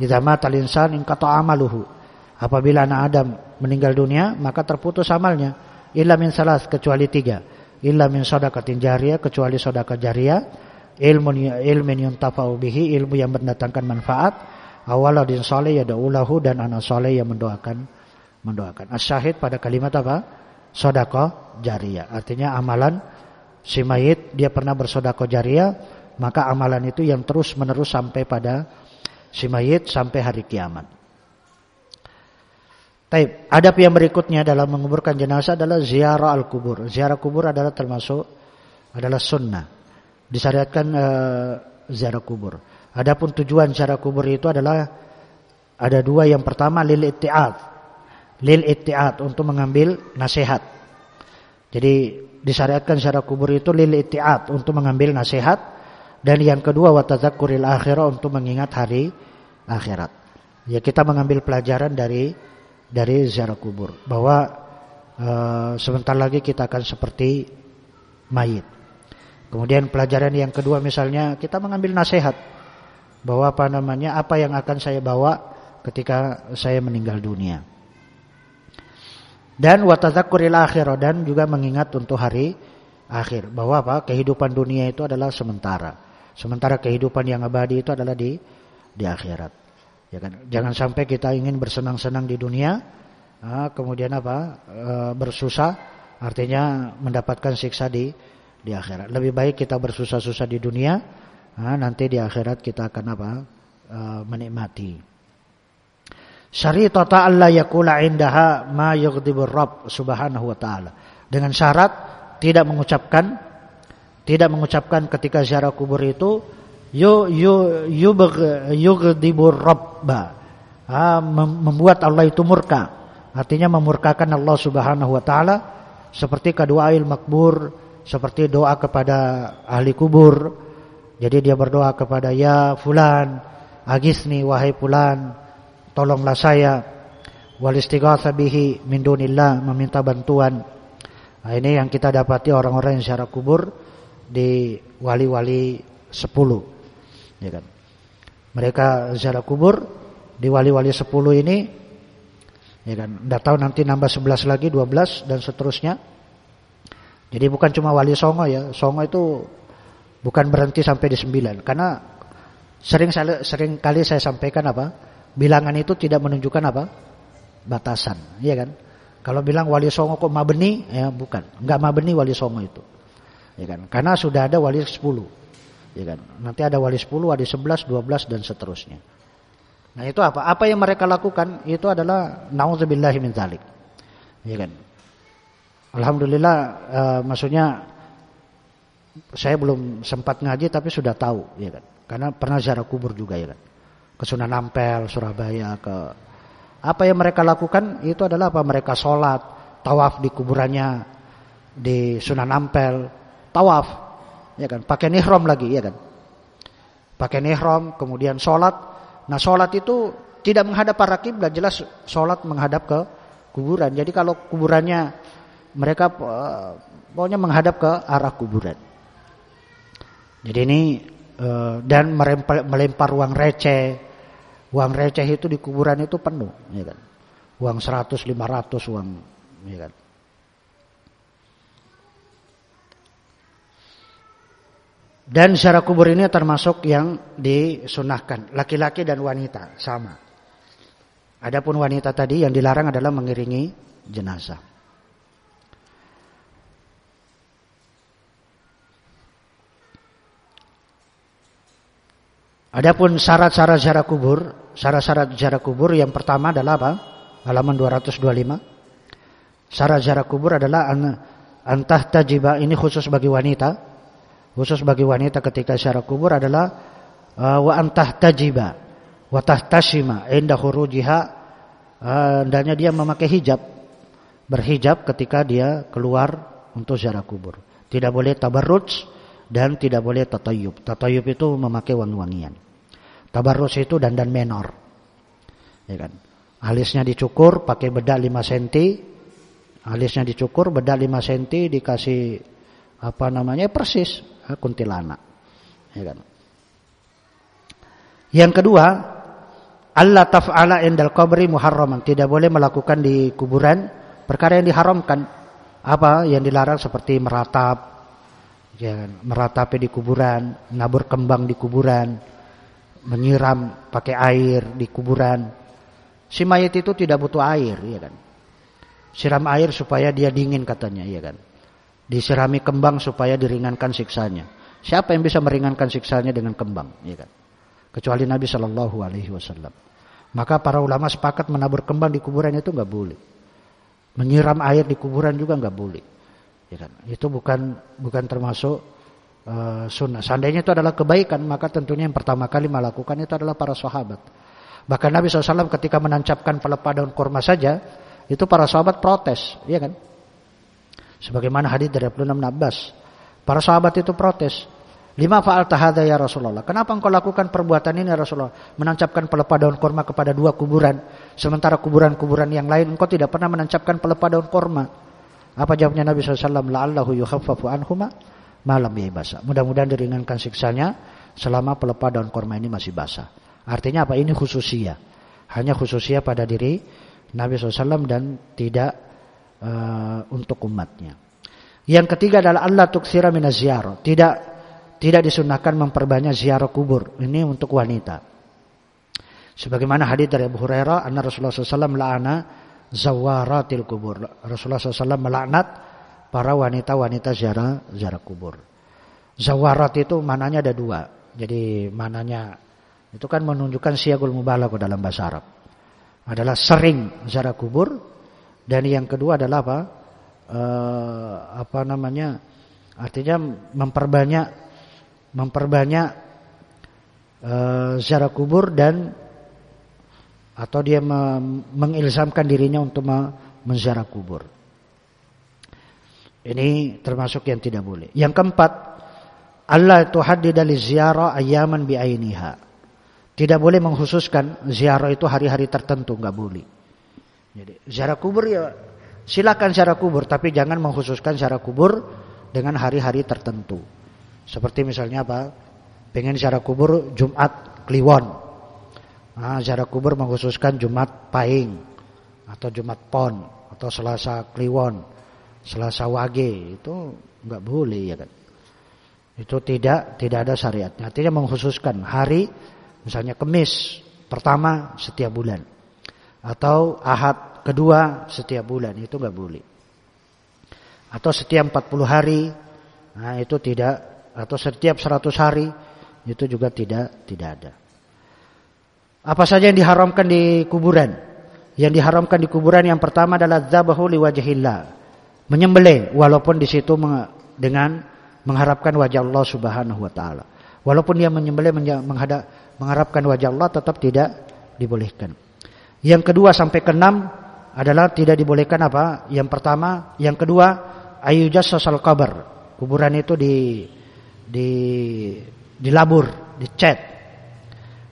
idza mata al-insan in amaluhu apabila anak Adam meninggal dunia maka terputus amalnya. Illa min salas kecuali tiga. Illa min jariyah kecuali sedekah jariyah. Ilmu ilmin yuntafa'u bihi ilmu yang mendatangkan manfaat. Awaladin saleh yad'ulahu dan anak saleh yang mendoakan mendoakan. Asyahid pada kalimat apa? Sedekah jariyah. Artinya amalan si mayit dia pernah bersedekah jariyah maka amalan itu yang terus menerus sampai pada si mayit sampai hari kiamat Taib. Adab yang berikutnya dalam menguburkan jenazah adalah ziarah al-kubur. Ziarah kubur adalah termasuk adalah sunnah. Disyariatkan uh, ziarah kubur. Adapun tujuan ziarah kubur itu adalah ada dua. Yang pertama lil itti'ad. Lil itti'ad untuk mengambil nasihat. Jadi disyariatkan ziarah kubur itu lil itti'ad untuk mengambil nasihat dan yang kedua wa tadzakkuril akhirah untuk mengingat hari akhirat. Ya kita mengambil pelajaran dari dari ziarah kubur bahwa uh, sebentar lagi kita akan seperti mayit. Kemudian pelajaran yang kedua misalnya kita mengambil nasihat bahwa apa namanya apa yang akan saya bawa ketika saya meninggal dunia. Dan watadzakuril akhirah dan juga mengingat untuk hari akhir bahwa apa kehidupan dunia itu adalah sementara. Sementara kehidupan yang abadi itu adalah di di akhirat. Ya kan? Jangan sampai kita ingin bersenang-senang di dunia, ah, kemudian apa? Eh, bersusah, artinya mendapatkan siksa di di akhirat. Lebih baik kita bersusah-susah di dunia, ah, nanti di akhirat kita akan apa? Eh, menikmati. Allah yakula indaha ma yughdibur Rabb subhanahu wa ta'ala. Dengan syarat tidak mengucapkan tidak mengucapkan ketika ziarah kubur itu yu yu yughdibur rabba. Ha, membuat Allah itu murka. Artinya memurkakan Allah Subhanahu wa taala. Seperti kedua ail makbur seperti doa kepada ahli kubur. Jadi dia berdoa kepada ya fulan agisni wahai fulan tolonglah saya. Wal istighatsa bihi min dunillah meminta bantuan. Nah, ini yang kita dapati orang-orang yang secara kubur di wali-wali sepuluh ya kan. Mereka ziarah kubur di wali-wali 10 ini ya kan, enggak tahu nanti nambah 11 lagi, 12 dan seterusnya. Jadi bukan cuma wali songo ya. Songo itu bukan berhenti sampai di 9 karena sering sering kali saya sampaikan apa? Bilangan itu tidak menunjukkan apa? batasan, iya kan? Kalau bilang wali songo kok mabeni, ya bukan. Enggak mabeni wali songo itu. Ya kan? Karena sudah ada wali 10. Ya kan? Nanti ada wali 10, wali 11, 12 dan seterusnya. Nah, itu apa? Apa yang mereka lakukan itu adalah nauzubillahi min dzalik. Ya kan? Alhamdulillah uh, maksudnya saya belum sempat ngaji tapi sudah tahu ya kan. Karena pernah ziarah kubur juga ya kan. Ke Sunan Ampel, Surabaya, ke apa yang mereka lakukan itu adalah apa? Mereka sholat, tawaf di kuburannya di Sunan Ampel, tawaf, ya kan? Pakai ihram lagi, ya kan? Pakai ihram, kemudian sholat. Nah sholat itu tidak menghadap para kiblat, jelas sholat menghadap ke kuburan. Jadi kalau kuburannya mereka uh, pokoknya menghadap ke arah kuburan. Jadi ini uh, dan melempar, melempar uang receh, Uang receh itu di kuburan itu penuh, ya kan. Uang 100, 500 uang, ya kan. Dan secara kubur ini termasuk yang disunahkan laki-laki dan wanita sama. Adapun wanita tadi yang dilarang adalah mengiringi jenazah. Adapun syarat-syarat ziarah kubur, syarat-syarat ziarah kubur yang pertama adalah apa? Halaman 225. Syarat ziarah kubur adalah an, antah tajiba ini khusus bagi wanita. Khusus bagi wanita ketika ziarah kubur adalah uh, wa antah tajiba wa tahtashima inda khurujiha uh, hendaknya dia memakai hijab. Berhijab ketika dia keluar untuk ziarah kubur. Tidak boleh tabarruj dan tidak boleh tatayub. Tatayub itu memakai wangi-wangian. Tabarrus itu dandan menor. Ya kan? Alisnya dicukur pakai bedak 5 cm. Alisnya dicukur bedak 5 cm dikasih apa namanya persis eh, kuntilanak. Ya kan? Yang kedua, Allah taf'ala indal qabri muharraman. Tidak boleh melakukan di kuburan perkara yang diharamkan. Apa yang dilarang seperti meratap, ya, meratapi di kuburan, nabur kembang di kuburan, menyiram pakai air di kuburan. Si mayat itu tidak butuh air, ya kan. Siram air supaya dia dingin katanya, ya kan. Disirami kembang supaya diringankan siksanya. Siapa yang bisa meringankan siksanya dengan kembang, ya kan? Kecuali Nabi Shallallahu Alaihi Wasallam. Maka para ulama sepakat menabur kembang di kuburan itu nggak boleh. Menyiram air di kuburan juga nggak boleh. Ya kan? Itu bukan bukan termasuk uh, sunnah. Seandainya itu adalah kebaikan, maka tentunya yang pertama kali melakukan itu adalah para sahabat. Bahkan Nabi SAW ketika menancapkan pelepah daun kurma saja, itu para sahabat protes, ya kan? Sebagaimana hadis dari Abdullah bin Abbas. Para sahabat itu protes. Lima faal tahada ya Rasulullah. Kenapa engkau lakukan perbuatan ini ya Rasulullah? Menancapkan pelepah daun kurma kepada dua kuburan. Sementara kuburan-kuburan yang lain engkau tidak pernah menancapkan pelepah daun kurma. Apa jawabnya Nabi SAW? La'allahu yukhaffafu anhuma malam ya basah. Mudah-mudahan diringankan siksanya selama pelepah daun korma ini masih basah. Artinya apa? Ini khususia. Hanya khususia pada diri Nabi SAW dan tidak uh, untuk umatnya. Yang ketiga adalah Allah tuksira minaz ziarah. Tidak tidak disunahkan memperbanyak ziarah kubur. Ini untuk wanita. Sebagaimana hadis dari Abu Hurairah, anna Rasulullah SAW la'ana zawaratil kubur. Rasulullah SAW melaknat para wanita-wanita ziarah ziarah kubur. Zawarat itu mananya ada dua. Jadi mananya itu kan menunjukkan siagul mubalaghah dalam bahasa Arab. Adalah sering ziarah kubur dan yang kedua adalah apa? E, apa namanya? Artinya memperbanyak memperbanyak e, ziarah kubur dan atau dia mengilzamkan dirinya untuk menziarah kubur. Ini termasuk yang tidak boleh. Yang keempat, Allah itu hadir dari ziarah ayaman biainiha. Tidak boleh mengkhususkan ziarah itu hari-hari tertentu, nggak boleh. Jadi ziarah kubur ya silakan ziarah kubur, tapi jangan mengkhususkan ziarah kubur dengan hari-hari tertentu. Seperti misalnya apa? Pengen ziarah kubur Jumat Kliwon. Nah, ziarah kubur mengkhususkan Jumat Pahing atau Jumat Pon atau Selasa Kliwon, Selasa Wage itu nggak boleh ya kan. Itu tidak tidak ada syariatnya. Artinya mengkhususkan hari misalnya Kemis pertama setiap bulan atau Ahad kedua setiap bulan itu nggak boleh. Atau setiap 40 hari nah itu tidak atau setiap 100 hari itu juga tidak tidak ada. Apa saja yang diharamkan di kuburan? Yang diharamkan di kuburan yang pertama adalah dzabahu liwajhillah. Menyembelih walaupun di situ dengan mengharapkan wajah Allah Subhanahu wa taala. Walaupun dia menyembelih mengharapkan wajah Allah tetap tidak dibolehkan. Yang kedua sampai keenam adalah tidak dibolehkan apa? Yang pertama, yang kedua ayujas sosial kabar. Kuburan itu di di dilabur, dicat.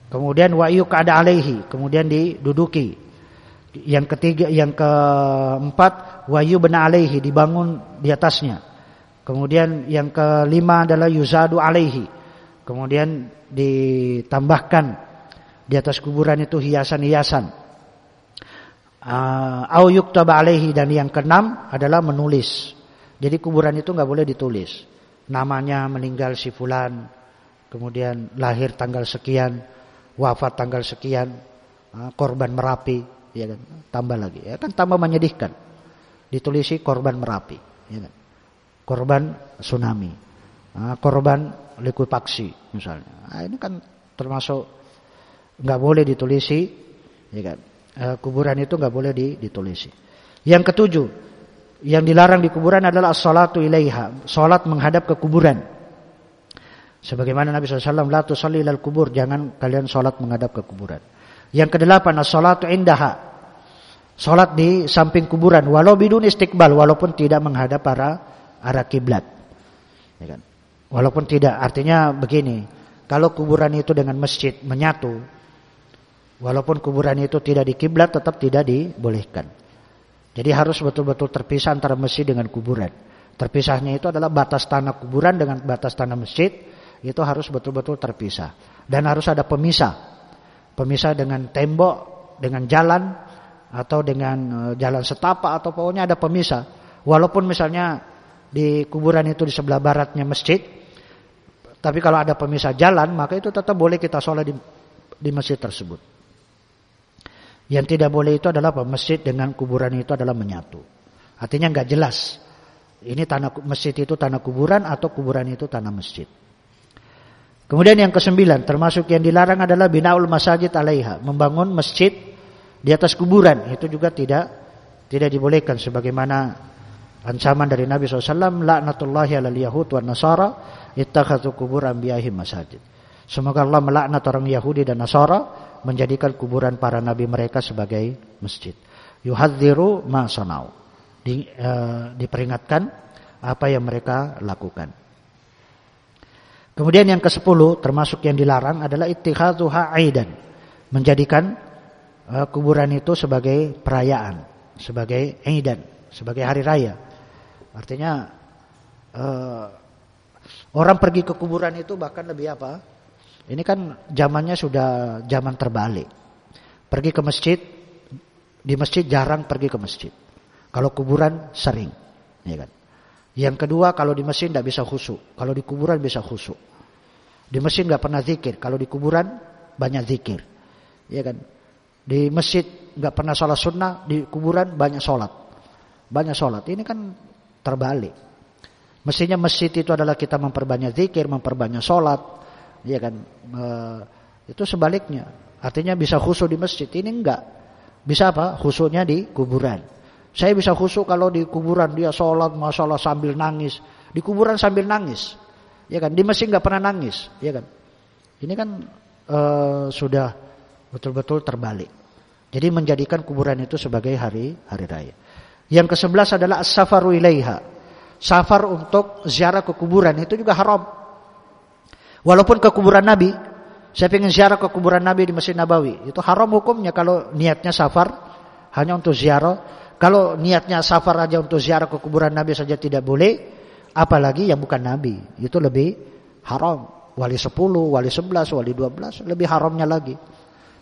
Kemudian wa'yu kada alaihi, kemudian diduduki. Yang ketiga, yang keempat wa'yu bena alaihi, dibangun di atasnya. Kemudian yang kelima adalah yuzadu alaihi. Kemudian ditambahkan di atas kuburan itu hiasan-hiasan. Ah, au yuktaba alaihi dan yang keenam adalah menulis. Jadi kuburan itu nggak boleh ditulis. Namanya meninggal si fulan, kemudian lahir tanggal sekian, wafat tanggal sekian, ah, korban Merapi, ya kan? Tambah lagi, ya kan tambah menyedihkan. Ditulisi korban Merapi, ya kan? korban tsunami, nah, korban likuifaksi misalnya. Ini kan termasuk nggak boleh ditulisi, ya kan? E, kuburan itu nggak boleh ditulisi. Yang ketujuh, yang dilarang di kuburan adalah as-salatu ilaiha, salat menghadap ke kuburan. Sebagaimana Nabi SAW, la tusalli ilal kubur, jangan kalian salat menghadap ke kuburan. Yang kedelapan, as-salatu indaha, Salat di samping kuburan walau bidun istiqbal walaupun tidak menghadap para arah kiblat. Ya kan? Walaupun tidak, artinya begini, kalau kuburan itu dengan masjid menyatu, walaupun kuburan itu tidak di kiblat tetap tidak dibolehkan. Jadi harus betul-betul terpisah antara masjid dengan kuburan. Terpisahnya itu adalah batas tanah kuburan dengan batas tanah masjid, itu harus betul-betul terpisah. Dan harus ada pemisah. Pemisah dengan tembok, dengan jalan, atau dengan eh, jalan setapak, atau pokoknya ada pemisah. Walaupun misalnya di kuburan itu di sebelah baratnya masjid. Tapi kalau ada pemisah jalan, maka itu tetap boleh kita sholat di, di masjid tersebut. Yang tidak boleh itu adalah apa? Masjid dengan kuburan itu adalah menyatu. Artinya nggak jelas. Ini tanah masjid itu tanah kuburan atau kuburan itu tanah masjid. Kemudian yang kesembilan, termasuk yang dilarang adalah binaul masajid alaiha, membangun masjid di atas kuburan. Itu juga tidak tidak dibolehkan sebagaimana Ancaman dari Nabi SAW, laknatullahi ala yahud wa nasara, ittakhatu kubur masajid. Semoga Allah melaknat orang Yahudi dan Nasara menjadikan kuburan para nabi mereka sebagai masjid. Yuhadziru ma sanau. Di, uh, diperingatkan apa yang mereka lakukan. Kemudian yang ke-10 termasuk yang dilarang adalah ittikhadhuha aidan. Menjadikan uh, kuburan itu sebagai perayaan, sebagai aidan, sebagai hari raya. Artinya uh, orang pergi ke kuburan itu bahkan lebih apa? Ini kan zamannya sudah zaman terbalik. Pergi ke masjid, di masjid jarang pergi ke masjid. Kalau kuburan sering, ya kan. Yang kedua kalau di masjid tidak bisa khusyuk, kalau di kuburan bisa khusyuk. Di masjid nggak pernah zikir, kalau di kuburan banyak zikir, ya kan. Di masjid nggak pernah sholat sunnah, di kuburan banyak sholat, banyak sholat. Ini kan terbalik. Mestinya masjid itu adalah kita memperbanyak zikir, memperbanyak sholat, ya kan? E, itu sebaliknya. Artinya bisa khusyuk di masjid. Ini enggak. Bisa apa? Khusyuknya di kuburan. Saya bisa khusyuk kalau di kuburan dia sholat, masalah sambil nangis. Di kuburan sambil nangis, ya kan? Di masjid nggak pernah nangis, ya kan? Ini kan e, sudah betul-betul terbalik. Jadi menjadikan kuburan itu sebagai hari hari raya. Yang ke-11 adalah as-safaru. Safar untuk ziarah ke kuburan itu juga haram. Walaupun ke kuburan Nabi, saya ingin ziarah ke kuburan Nabi di Masjid Nabawi, itu haram hukumnya kalau niatnya safar hanya untuk ziarah. Kalau niatnya safar aja untuk ziarah ke kuburan Nabi saja tidak boleh, apalagi yang bukan Nabi, itu lebih haram. wali 10, wali 11, wali 12, lebih haramnya lagi.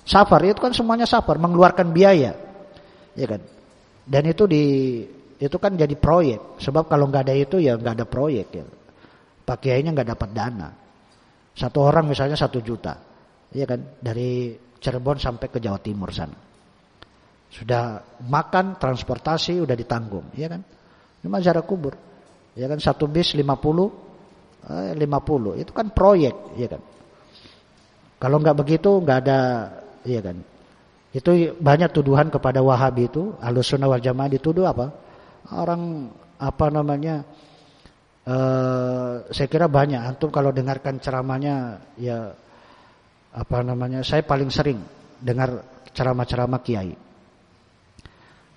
Safar itu kan semuanya safar, mengeluarkan biaya. Ya kan? Dan itu di itu kan jadi proyek. Sebab kalau nggak ada itu ya nggak ada proyek ya. Pak Kiainya nggak dapat dana. Satu orang misalnya satu juta. Ya kan? Dari Cirebon sampai ke Jawa Timur sana. Sudah makan, transportasi udah ditanggung, ya kan? Ini ziarah kubur. Ya kan satu bis 50 eh, 50 itu kan proyek, ya kan? Kalau nggak begitu nggak ada, ya kan? Itu banyak tuduhan kepada Wahabi itu, Ahlussunnah wal Jamaah dituduh apa? Orang apa namanya? Uh, saya kira banyak antum kalau dengarkan ceramahnya ya apa namanya? Saya paling sering dengar ceramah-ceramah kiai.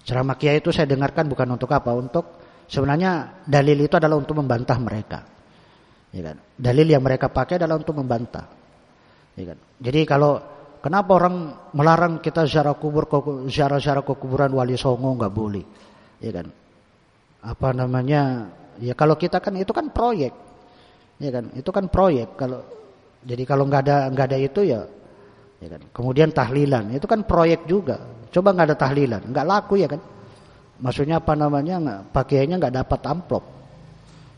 Ceramah kiai itu saya dengarkan bukan untuk apa? Untuk sebenarnya dalil itu adalah untuk membantah mereka. Ya kan? Dalil yang mereka pakai adalah untuk membantah. Ya kan? Jadi kalau kenapa orang melarang kita ziarah kubur ziarah-ziarah ke kuburan wali songo nggak boleh. Ya kan? Apa namanya? Ya kalau kita kan itu kan proyek. Ya kan? Itu kan proyek. Kalau jadi kalau nggak ada nggak ada itu ya ya kan. Kemudian tahlilan itu kan proyek juga. Coba nggak ada tahlilan, nggak laku ya kan? Maksudnya apa namanya? Pakaiannya nggak dapat amplop.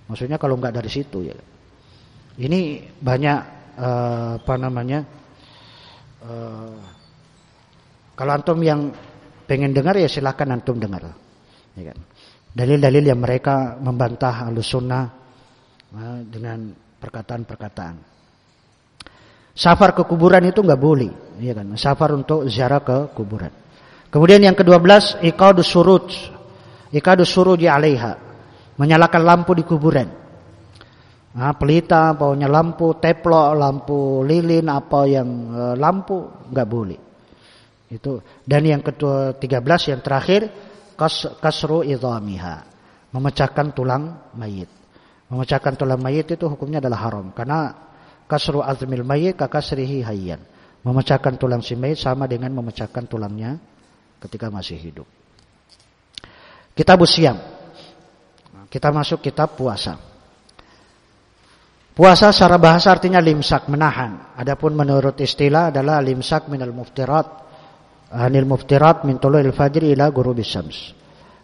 Maksudnya kalau nggak dari situ ya. Ini banyak uh, apa namanya? Uh, kalau antum yang pengen dengar ya silahkan antum dengar, ya kan? Dalil-dalil yang mereka membantah alusunah uh, dengan perkataan-perkataan. Safar ke kuburan itu nggak boleh, ya kan? Safar untuk ziarah ke kuburan. Kemudian yang ke-12 iqadus suruj. Iqadus suruji 'alaiha. Menyalakan lampu di kuburan. Nah, pelita, pokoknya lampu teplok, lampu lilin, apa yang e, lampu nggak boleh. Itu. Dan yang ke-13 yang terakhir kas, kasru idhamiha. Memecahkan tulang mayit. Memecahkan tulang mayit itu hukumnya adalah haram karena kasru azmil mayit kakasrihi hayyan. Memecahkan tulang si mayit sama dengan memecahkan tulangnya ketika masih hidup. Kitab siam. Kita masuk kitab puasa. Puasa secara bahasa artinya limsak, menahan. Adapun menurut istilah adalah limsak minal muftirat. Anil muftirat min tulu'il fajri ila ghurubis syams.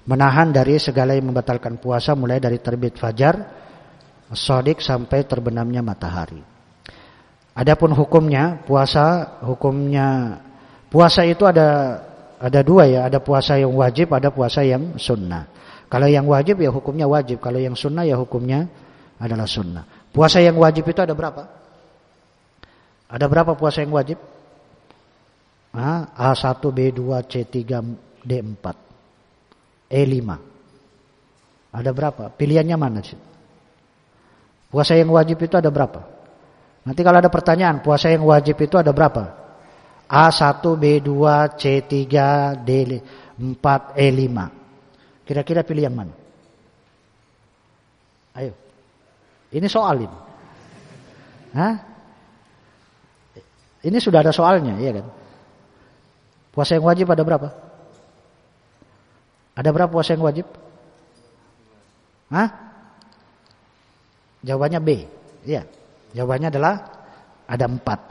Menahan dari segala yang membatalkan puasa mulai dari terbit fajar, sodik sampai terbenamnya matahari. Adapun hukumnya, puasa hukumnya puasa itu ada ada dua ya, ada puasa yang wajib, ada puasa yang sunnah. Kalau yang wajib ya hukumnya wajib, kalau yang sunnah ya hukumnya adalah sunnah. Puasa yang wajib itu ada berapa? Ada berapa puasa yang wajib? A1, B2, C3, D4, E5. Ada berapa? Pilihannya mana sih? Puasa yang wajib itu ada berapa? Nanti kalau ada pertanyaan, puasa yang wajib itu ada berapa? A1, B2, C3, D4, E5. Kira-kira pilih yang mana? Ayo. Ini soal ini. Hah? Ini sudah ada soalnya, iya kan? Puasa yang wajib ada berapa? Ada berapa puasa yang wajib? Hah? Jawabannya B. Iya. Jawabannya adalah ada empat.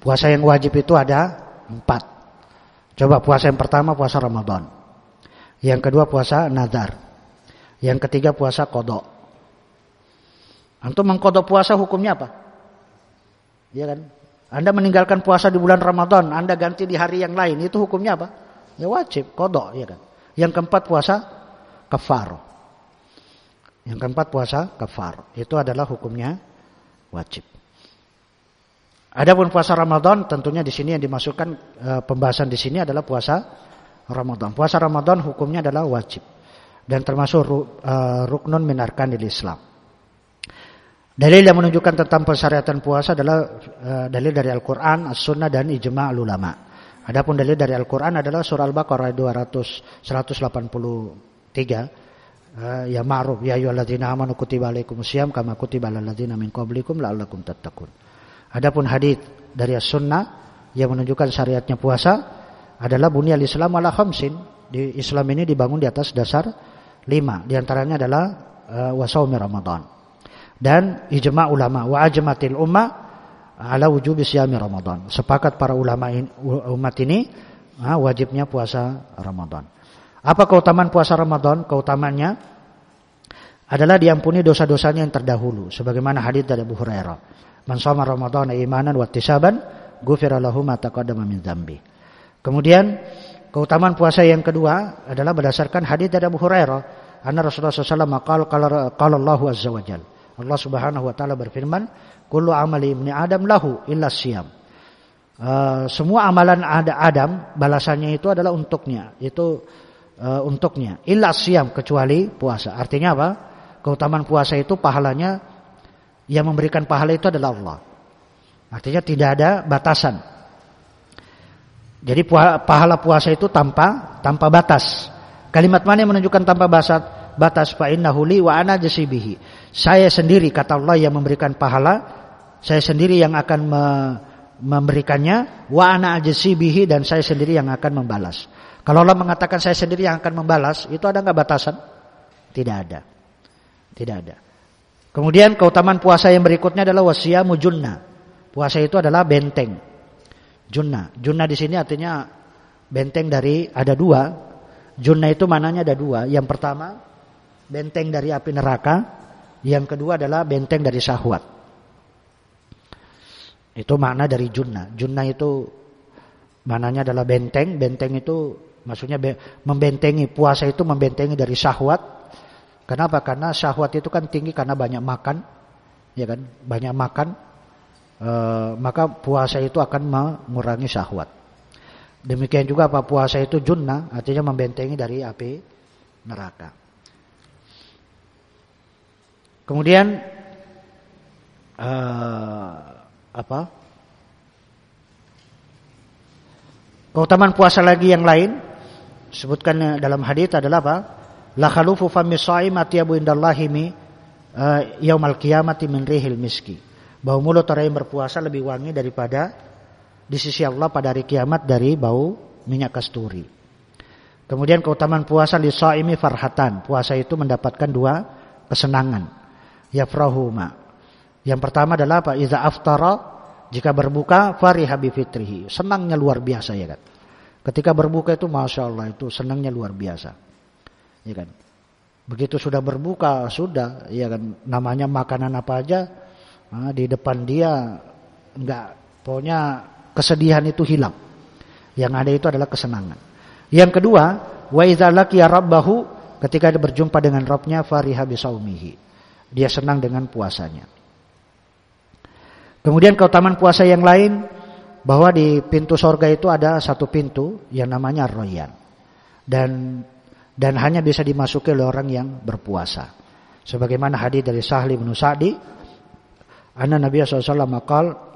Puasa yang wajib itu ada empat. Coba puasa yang pertama puasa Ramadan. Yang kedua puasa nazar. Yang ketiga puasa kodok. Antum mengkodok puasa hukumnya apa? Iya kan? Anda meninggalkan puasa di bulan Ramadan, Anda ganti di hari yang lain, itu hukumnya apa? Ya wajib, kodok, ya kan? Yang keempat puasa kafar. Yang keempat puasa kafar. Itu adalah hukumnya wajib. Adapun puasa Ramadan tentunya di sini yang dimasukkan e, pembahasan di sini adalah puasa Ramadan. Puasa Ramadan hukumnya adalah wajib dan termasuk ru, e, ruknun minarkan di Islam. Dalil yang menunjukkan tentang persyaratan puasa adalah e, dalil dari Al-Qur'an, As-Sunnah dan ijma' ulama. Adapun dalil dari Al-Qur'an adalah surah Al-Baqarah 200 183 uh, ya ma'ruf ya ayyuhalladzina amanu kutiba alaikumusiyam kama kutiba alal ladzina min qablikum la'allakum tattaqun. Adapun hadis dari sunnah yang menunjukkan syariatnya puasa adalah bunyal Islam ala khamsin. Di Islam ini dibangun di atas dasar lima. Di antaranya adalah uh, wasaumi Ramadan. Dan ijma ulama wa ajmatil ummah ala wujubi siyami Ramadan. Sepakat para ulama in, umat ini nah, wajibnya puasa Ramadan. Apa keutamaan puasa Ramadan? Keutamanya adalah diampuni dosa-dosanya yang terdahulu sebagaimana hadis dari Abu Hurairah. Man shoma imanan wa ihtisaban ghufira lahu ma taqaddama min dzambi. Kemudian keutamaan puasa yang kedua adalah berdasarkan hadis dari Abu Hurairah. Anna Rasulullah SAW qala qala Allahu Allah Subhanahu wa taala berfirman, "Kullu amali ibni Adam lahu illa siyam." Uh, semua amalan ada Adam balasannya itu adalah untuknya, itu uh, untuknya. Illa siyam kecuali puasa. Artinya apa? Keutamaan puasa itu pahalanya yang memberikan pahala itu adalah Allah. Artinya tidak ada batasan. Jadi pahala puasa itu tanpa tanpa batas. Kalimat mana yang menunjukkan tanpa batas? Batas fa innahu li wa ana jasibihi. Saya sendiri kata Allah yang memberikan pahala, saya sendiri yang akan me memberikannya wa ana ajsibihi dan saya sendiri yang akan membalas. Kalau Allah mengatakan saya sendiri yang akan membalas, itu ada nggak batasan? Tidak ada. Tidak ada. Kemudian keutamaan puasa yang berikutnya adalah wasiyamu junnah. Puasa itu adalah benteng. Junnah. Junnah di sini artinya benteng dari ada dua. Junnah itu mananya ada dua. Yang pertama benteng dari api neraka. Yang kedua adalah benteng dari syahwat. Itu makna dari junnah. Junnah itu maknanya adalah benteng. Benteng itu maksudnya membentengi. Puasa itu membentengi dari syahwat. Kenapa? Karena syahwat itu kan tinggi karena banyak makan. Ya kan? Banyak makan. E, maka puasa itu akan mengurangi syahwat. Demikian juga apa puasa itu junnah artinya membentengi dari api neraka. Kemudian uh, apa? Keutamaan puasa lagi yang lain sebutkan dalam hadis adalah apa? La khalufu fami shaim atyabu indallahi mi uh, yaumal qiyamati min rihil miski. Bau mulut orang yang berpuasa lebih wangi daripada di sisi Allah pada hari kiamat dari bau minyak kasturi. Kemudian keutamaan puasa li shaimi farhatan. Puasa itu mendapatkan dua kesenangan yafrahuma. Yang pertama adalah apa? Iza aftara jika berbuka fariha fitrihi. Senangnya luar biasa ya kan. Ketika berbuka itu masya Allah itu senangnya luar biasa. Ya kan. Begitu sudah berbuka sudah ya kan namanya makanan apa aja nah, di depan dia enggak pokoknya kesedihan itu hilang. Yang ada itu adalah kesenangan. Yang kedua, wa idza laqiya rabbahu ketika dia berjumpa dengan Rabbnya fariha bisaumihi dia senang dengan puasanya. Kemudian keutamaan puasa yang lain bahwa di pintu sorga itu ada satu pintu yang namanya royan dan dan hanya bisa dimasuki oleh orang yang berpuasa. Sebagaimana hadis dari Sahli bin Sa'di, anna Nabi SAW maqal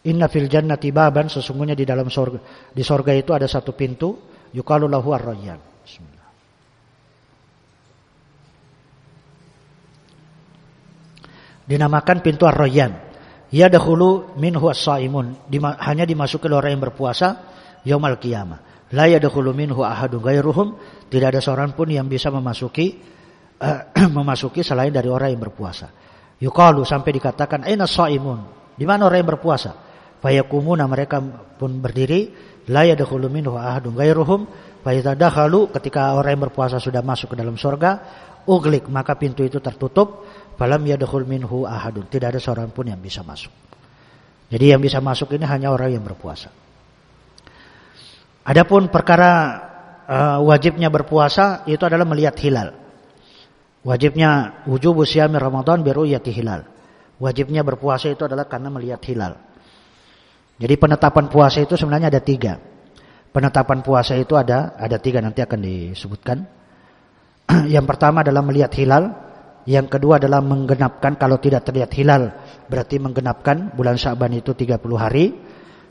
Inna fil jannati baban sesungguhnya di dalam sorga di sorga itu ada satu pintu yukalu lahu. Dinamakan pintu Ar-Rayyan. Ya dahulu minhu as-saimun. Hanya dimasuki oleh orang yang berpuasa yaumal qiyamah. La yadkhulu minhu ahadun ghairuhum. Tidak ada seorang pun yang bisa memasuki uh, memasuki selain dari orang yang berpuasa. Yuqalu sampai dikatakan aina saimun? Di mana orang yang berpuasa? Fayakumuna mereka pun berdiri, la yadkhulu minhu ahadun ghairuhum. Fa idza dakhalu ketika orang yang berpuasa sudah masuk ke dalam surga, uglik maka pintu itu tertutup Falam yadkhul minhu ahadun. Tidak ada seorang pun yang bisa masuk. Jadi yang bisa masuk ini hanya orang yang berpuasa. Adapun perkara uh, wajibnya berpuasa itu adalah melihat hilal. Wajibnya wujub usiami Ramadan yati hilal. Wajibnya berpuasa itu adalah karena melihat hilal. Jadi penetapan puasa itu sebenarnya ada tiga. Penetapan puasa itu ada ada tiga nanti akan disebutkan. Yang pertama adalah melihat hilal. Yang kedua adalah menggenapkan kalau tidak terlihat hilal berarti menggenapkan bulan Syaban itu 30 hari.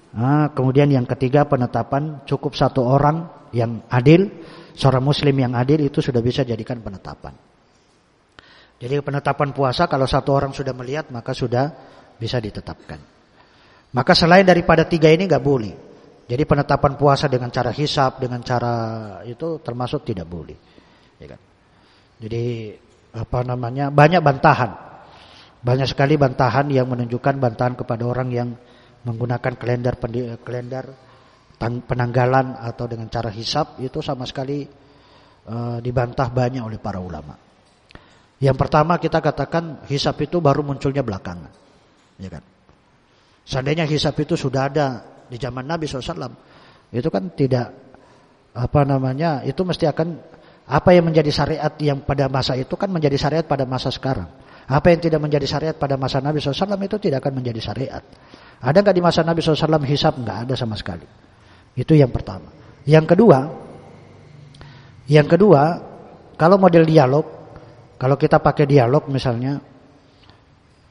Nah, kemudian yang ketiga penetapan cukup satu orang yang adil, seorang muslim yang adil itu sudah bisa jadikan penetapan. Jadi penetapan puasa kalau satu orang sudah melihat maka sudah bisa ditetapkan. Maka selain daripada tiga ini nggak boleh. Jadi penetapan puasa dengan cara hisap, dengan cara itu termasuk tidak boleh. Ya kan? Jadi apa namanya banyak bantahan Banyak sekali bantahan yang menunjukkan bantahan kepada orang yang menggunakan kalender kalender penanggalan atau dengan cara hisap itu sama sekali uh, dibantah banyak oleh para ulama. Yang pertama kita katakan hisap itu baru munculnya belakangan, ya kan? Seandainya hisap itu sudah ada di zaman Nabi SAW, itu kan tidak apa namanya, itu mesti akan apa yang menjadi syariat yang pada masa itu kan menjadi syariat pada masa sekarang. Apa yang tidak menjadi syariat pada masa Nabi SAW itu tidak akan menjadi syariat. Ada nggak di masa Nabi SAW hisap? Nggak ada sama sekali. Itu yang pertama. Yang kedua, yang kedua, kalau model dialog, kalau kita pakai dialog misalnya,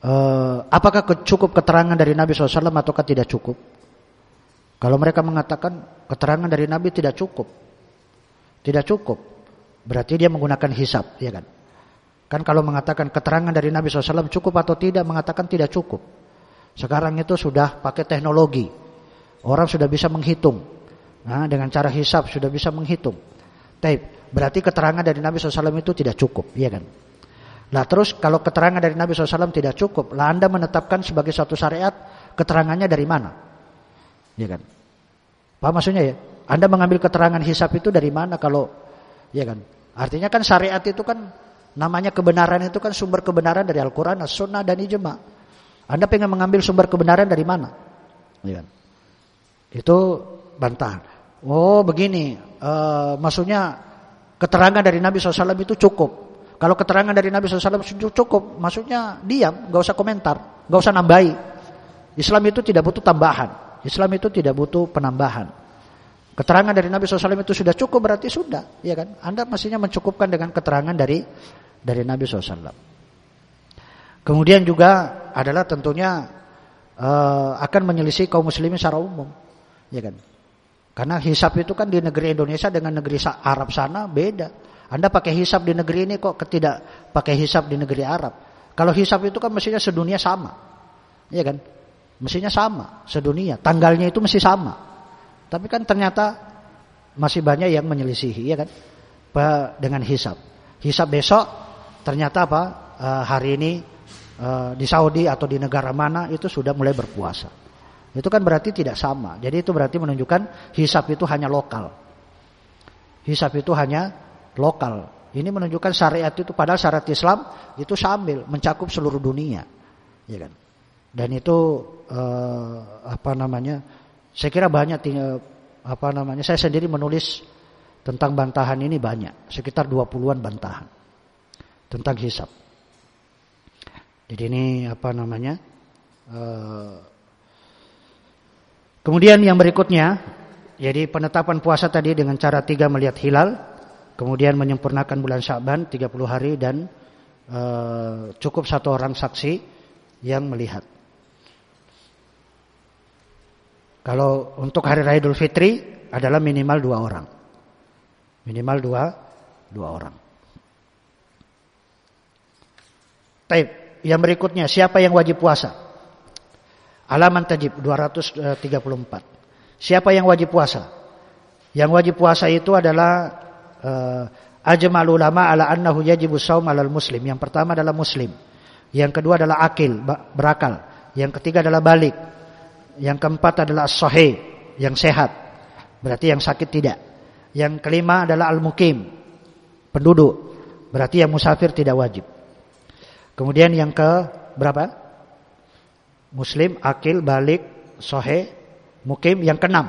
eh, apakah cukup keterangan dari Nabi SAW ataukah tidak cukup? Kalau mereka mengatakan keterangan dari Nabi tidak cukup, tidak cukup, berarti dia menggunakan hisap, ya kan? Kan kalau mengatakan keterangan dari Nabi SAW cukup atau tidak, mengatakan tidak cukup. Sekarang itu sudah pakai teknologi. Orang sudah bisa menghitung. Nah, dengan cara hisap sudah bisa menghitung. Taib. Berarti keterangan dari Nabi SAW itu tidak cukup. Iya kan? Nah terus kalau keterangan dari Nabi SAW tidak cukup. Lah Anda menetapkan sebagai suatu syariat. Keterangannya dari mana? Iya kan? Apa maksudnya ya? Anda mengambil keterangan hisap itu dari mana kalau... Iya kan? Artinya kan syariat itu kan Namanya kebenaran itu kan sumber kebenaran dari Al-Quran, As-Sunnah dan Ijma. Anda pengen mengambil sumber kebenaran dari mana? Ya. Itu bantahan. Oh begini, uh, maksudnya keterangan dari Nabi SAW itu cukup. Kalau keterangan dari Nabi SAW cukup, maksudnya diam, gak usah komentar, gak usah nambahi. Islam itu tidak butuh tambahan. Islam itu tidak butuh penambahan. Keterangan dari Nabi SAW itu sudah cukup berarti sudah, ya kan? Anda mestinya mencukupkan dengan keterangan dari dari Nabi SAW. Kemudian juga adalah tentunya uh, akan menyelisih kaum muslimin secara umum, ya kan? Karena hisap itu kan di negeri Indonesia dengan negeri Arab sana beda. Anda pakai hisap di negeri ini kok tidak pakai hisap di negeri Arab. Kalau hisap itu kan mestinya sedunia sama, ya kan? Mestinya sama sedunia, tanggalnya itu mesti sama. Tapi kan ternyata masih banyak yang menyelisihi, ya kan? Dengan hisap. Hisap besok ternyata apa uh, hari ini uh, di Saudi atau di negara mana itu sudah mulai berpuasa. Itu kan berarti tidak sama. Jadi itu berarti menunjukkan hisap itu hanya lokal. Hisap itu hanya lokal. Ini menunjukkan syariat itu padahal syariat Islam itu sambil mencakup seluruh dunia. Ya kan? Dan itu uh, apa namanya? Saya kira banyak tinggal, apa namanya? Saya sendiri menulis tentang bantahan ini banyak, sekitar 20-an bantahan tentang hisap. Jadi ini apa namanya? Uh, kemudian yang berikutnya, jadi penetapan puasa tadi dengan cara tiga melihat hilal, kemudian menyempurnakan bulan Syaban 30 hari dan uh, cukup satu orang saksi yang melihat. Kalau untuk hari raya Idul Fitri adalah minimal dua orang, minimal dua dua orang. Taib. Yang berikutnya, siapa yang wajib puasa? Alaman tajib 234. Siapa yang wajib puasa? Yang wajib puasa itu adalah uh, ajmal ulama ala annahu yajibu shaum alal muslim. Yang pertama adalah muslim. Yang kedua adalah akil, berakal. Yang ketiga adalah balik. Yang keempat adalah sahih, yang sehat. Berarti yang sakit tidak. Yang kelima adalah al-mukim, penduduk. Berarti yang musafir tidak wajib. Kemudian yang ke berapa? Muslim, akil, balik, sohe, mukim. Yang keenam.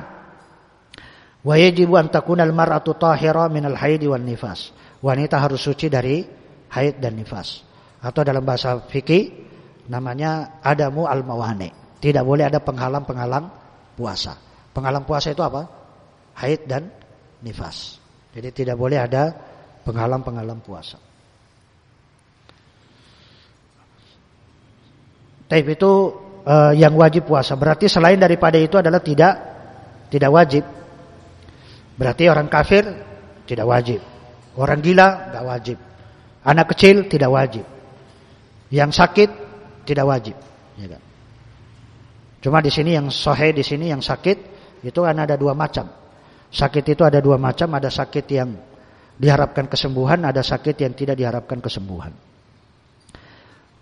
Wa yajibu an takuna al-mar'atu tahira min al-haid wan nifas. Wanita harus suci dari haid dan nifas. Atau dalam bahasa fikih namanya adamu al-mawani. Tidak boleh ada penghalang-penghalang puasa. Penghalang puasa itu apa? Haid dan nifas. Jadi tidak boleh ada penghalang-penghalang puasa. Taib itu uh, yang wajib puasa. Berarti selain daripada itu adalah tidak tidak wajib. Berarti orang kafir tidak wajib. Orang gila nggak wajib. Anak kecil tidak wajib. Yang sakit tidak wajib. Ya kan? Cuma di sini yang sohe di sini yang sakit itu kan ada dua macam. Sakit itu ada dua macam. Ada sakit yang diharapkan kesembuhan, ada sakit yang tidak diharapkan kesembuhan.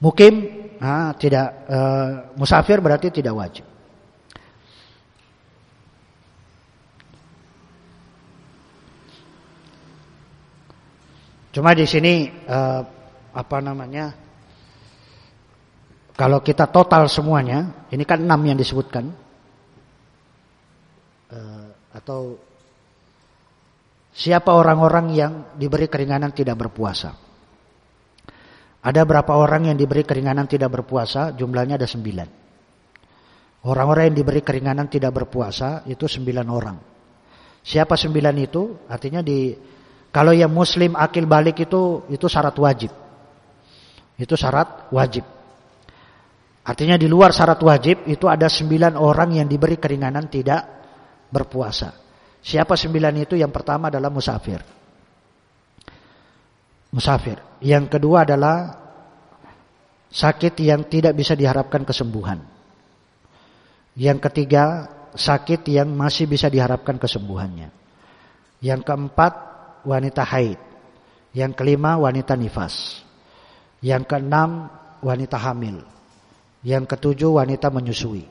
Mukim ah, tidak uh, musafir berarti tidak wajib. Cuma di sini uh, apa namanya? Kalau kita total semuanya, ini kan enam yang disebutkan, uh, atau siapa orang-orang yang diberi keringanan tidak berpuasa? Ada berapa orang yang diberi keringanan tidak berpuasa? Jumlahnya ada sembilan. Orang-orang yang diberi keringanan tidak berpuasa itu sembilan orang. Siapa sembilan itu? Artinya di kalau yang muslim akil balik itu itu syarat wajib. Itu syarat wajib. Artinya di luar syarat wajib itu ada sembilan orang yang diberi keringanan tidak berpuasa. Siapa sembilan itu? Yang pertama adalah musafir. Musafir. Yang kedua adalah sakit yang tidak bisa diharapkan kesembuhan. Yang ketiga, sakit yang masih bisa diharapkan kesembuhannya. Yang keempat, wanita haid. Yang kelima wanita nifas. Yang keenam wanita hamil. Yang ketujuh wanita menyusui.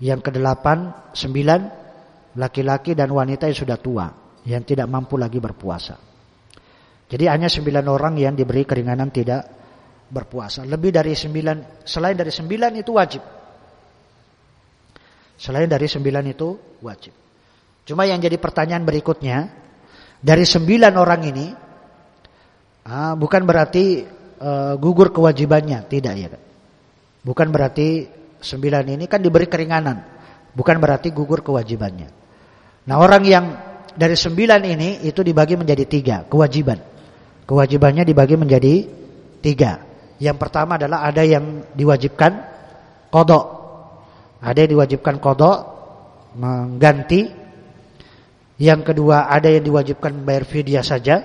Yang kedelapan sembilan laki-laki dan wanita yang sudah tua yang tidak mampu lagi berpuasa. Jadi hanya sembilan orang yang diberi keringanan tidak berpuasa. Lebih dari sembilan, selain dari sembilan itu wajib. Selain dari sembilan itu wajib. Cuma yang jadi pertanyaan berikutnya, dari sembilan orang ini ah, bukan berarti uh, gugur kewajibannya, tidak ya? Bukan berarti sembilan ini kan diberi keringanan, bukan berarti gugur kewajibannya. Nah orang yang dari sembilan ini itu dibagi menjadi tiga kewajiban. Kewajibannya dibagi menjadi tiga. Yang pertama adalah ada yang diwajibkan kodok, ada yang diwajibkan kodok mengganti yang kedua ada yang diwajibkan membayar fidyah saja.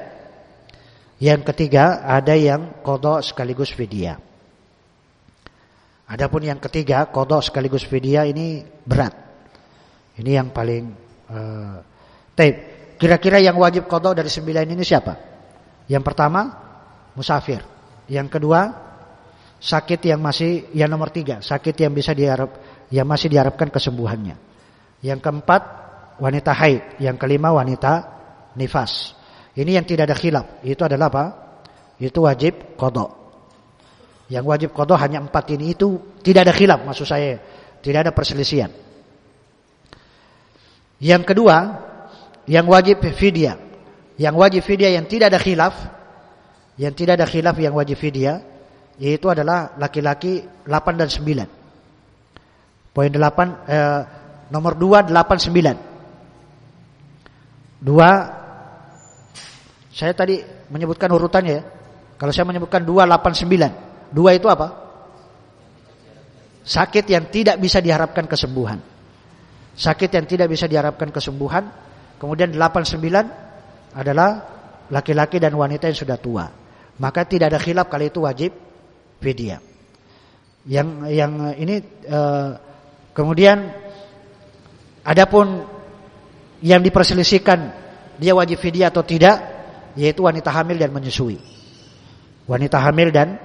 Yang ketiga ada yang kodok sekaligus fidyah. Adapun yang ketiga kodok sekaligus fidyah ini berat. Ini yang paling uh, tape. Kira-kira yang wajib kodok dari sembilan ini siapa? Yang pertama musafir. Yang kedua sakit yang masih yang nomor tiga sakit yang bisa diharap yang masih diharapkan kesembuhannya. Yang keempat wanita haid, yang kelima wanita nifas. Ini yang tidak ada khilaf. Itu adalah apa? Itu wajib kodok. Yang wajib kodok hanya empat ini itu tidak ada khilaf maksud saya. Tidak ada perselisihan. Yang kedua, yang wajib fidyah. Yang wajib fidyah yang tidak ada khilaf, yang tidak ada khilaf yang wajib fidyah yaitu adalah laki-laki 8 dan 9. Poin 8 eh, nomor 2 8 9. Dua, saya tadi menyebutkan urutannya ya. Kalau saya menyebutkan dua, delapan, sembilan. Dua itu apa? Sakit yang tidak bisa diharapkan kesembuhan. Sakit yang tidak bisa diharapkan kesembuhan. Kemudian delapan, sembilan adalah laki-laki dan wanita yang sudah tua. Maka tidak ada khilaf kali itu wajib fidyah. Yang yang ini uh, kemudian adapun yang diperselisihkan dia wajib fidyah atau tidak yaitu wanita hamil dan menyusui. Wanita hamil dan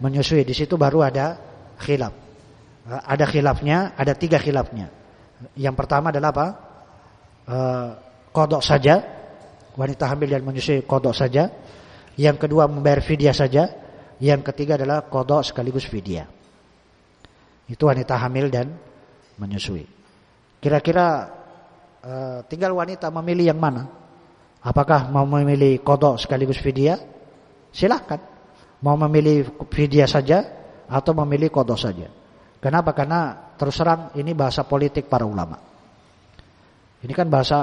menyusui di situ baru ada khilaf. Ada khilafnya, ada tiga khilafnya. Yang pertama adalah apa? E, kodok saja, wanita hamil dan menyusui kodok saja. Yang kedua membayar fidyah saja. Yang ketiga adalah kodok sekaligus fidyah. Itu wanita hamil dan menyusui. Kira-kira Eh, tinggal wanita memilih yang mana. Apakah mau memilih kodok sekaligus fidyah? Silahkan. Mau memilih fidyah saja atau memilih kodok saja. Kenapa? Karena terus terang ini bahasa politik para ulama. Ini kan bahasa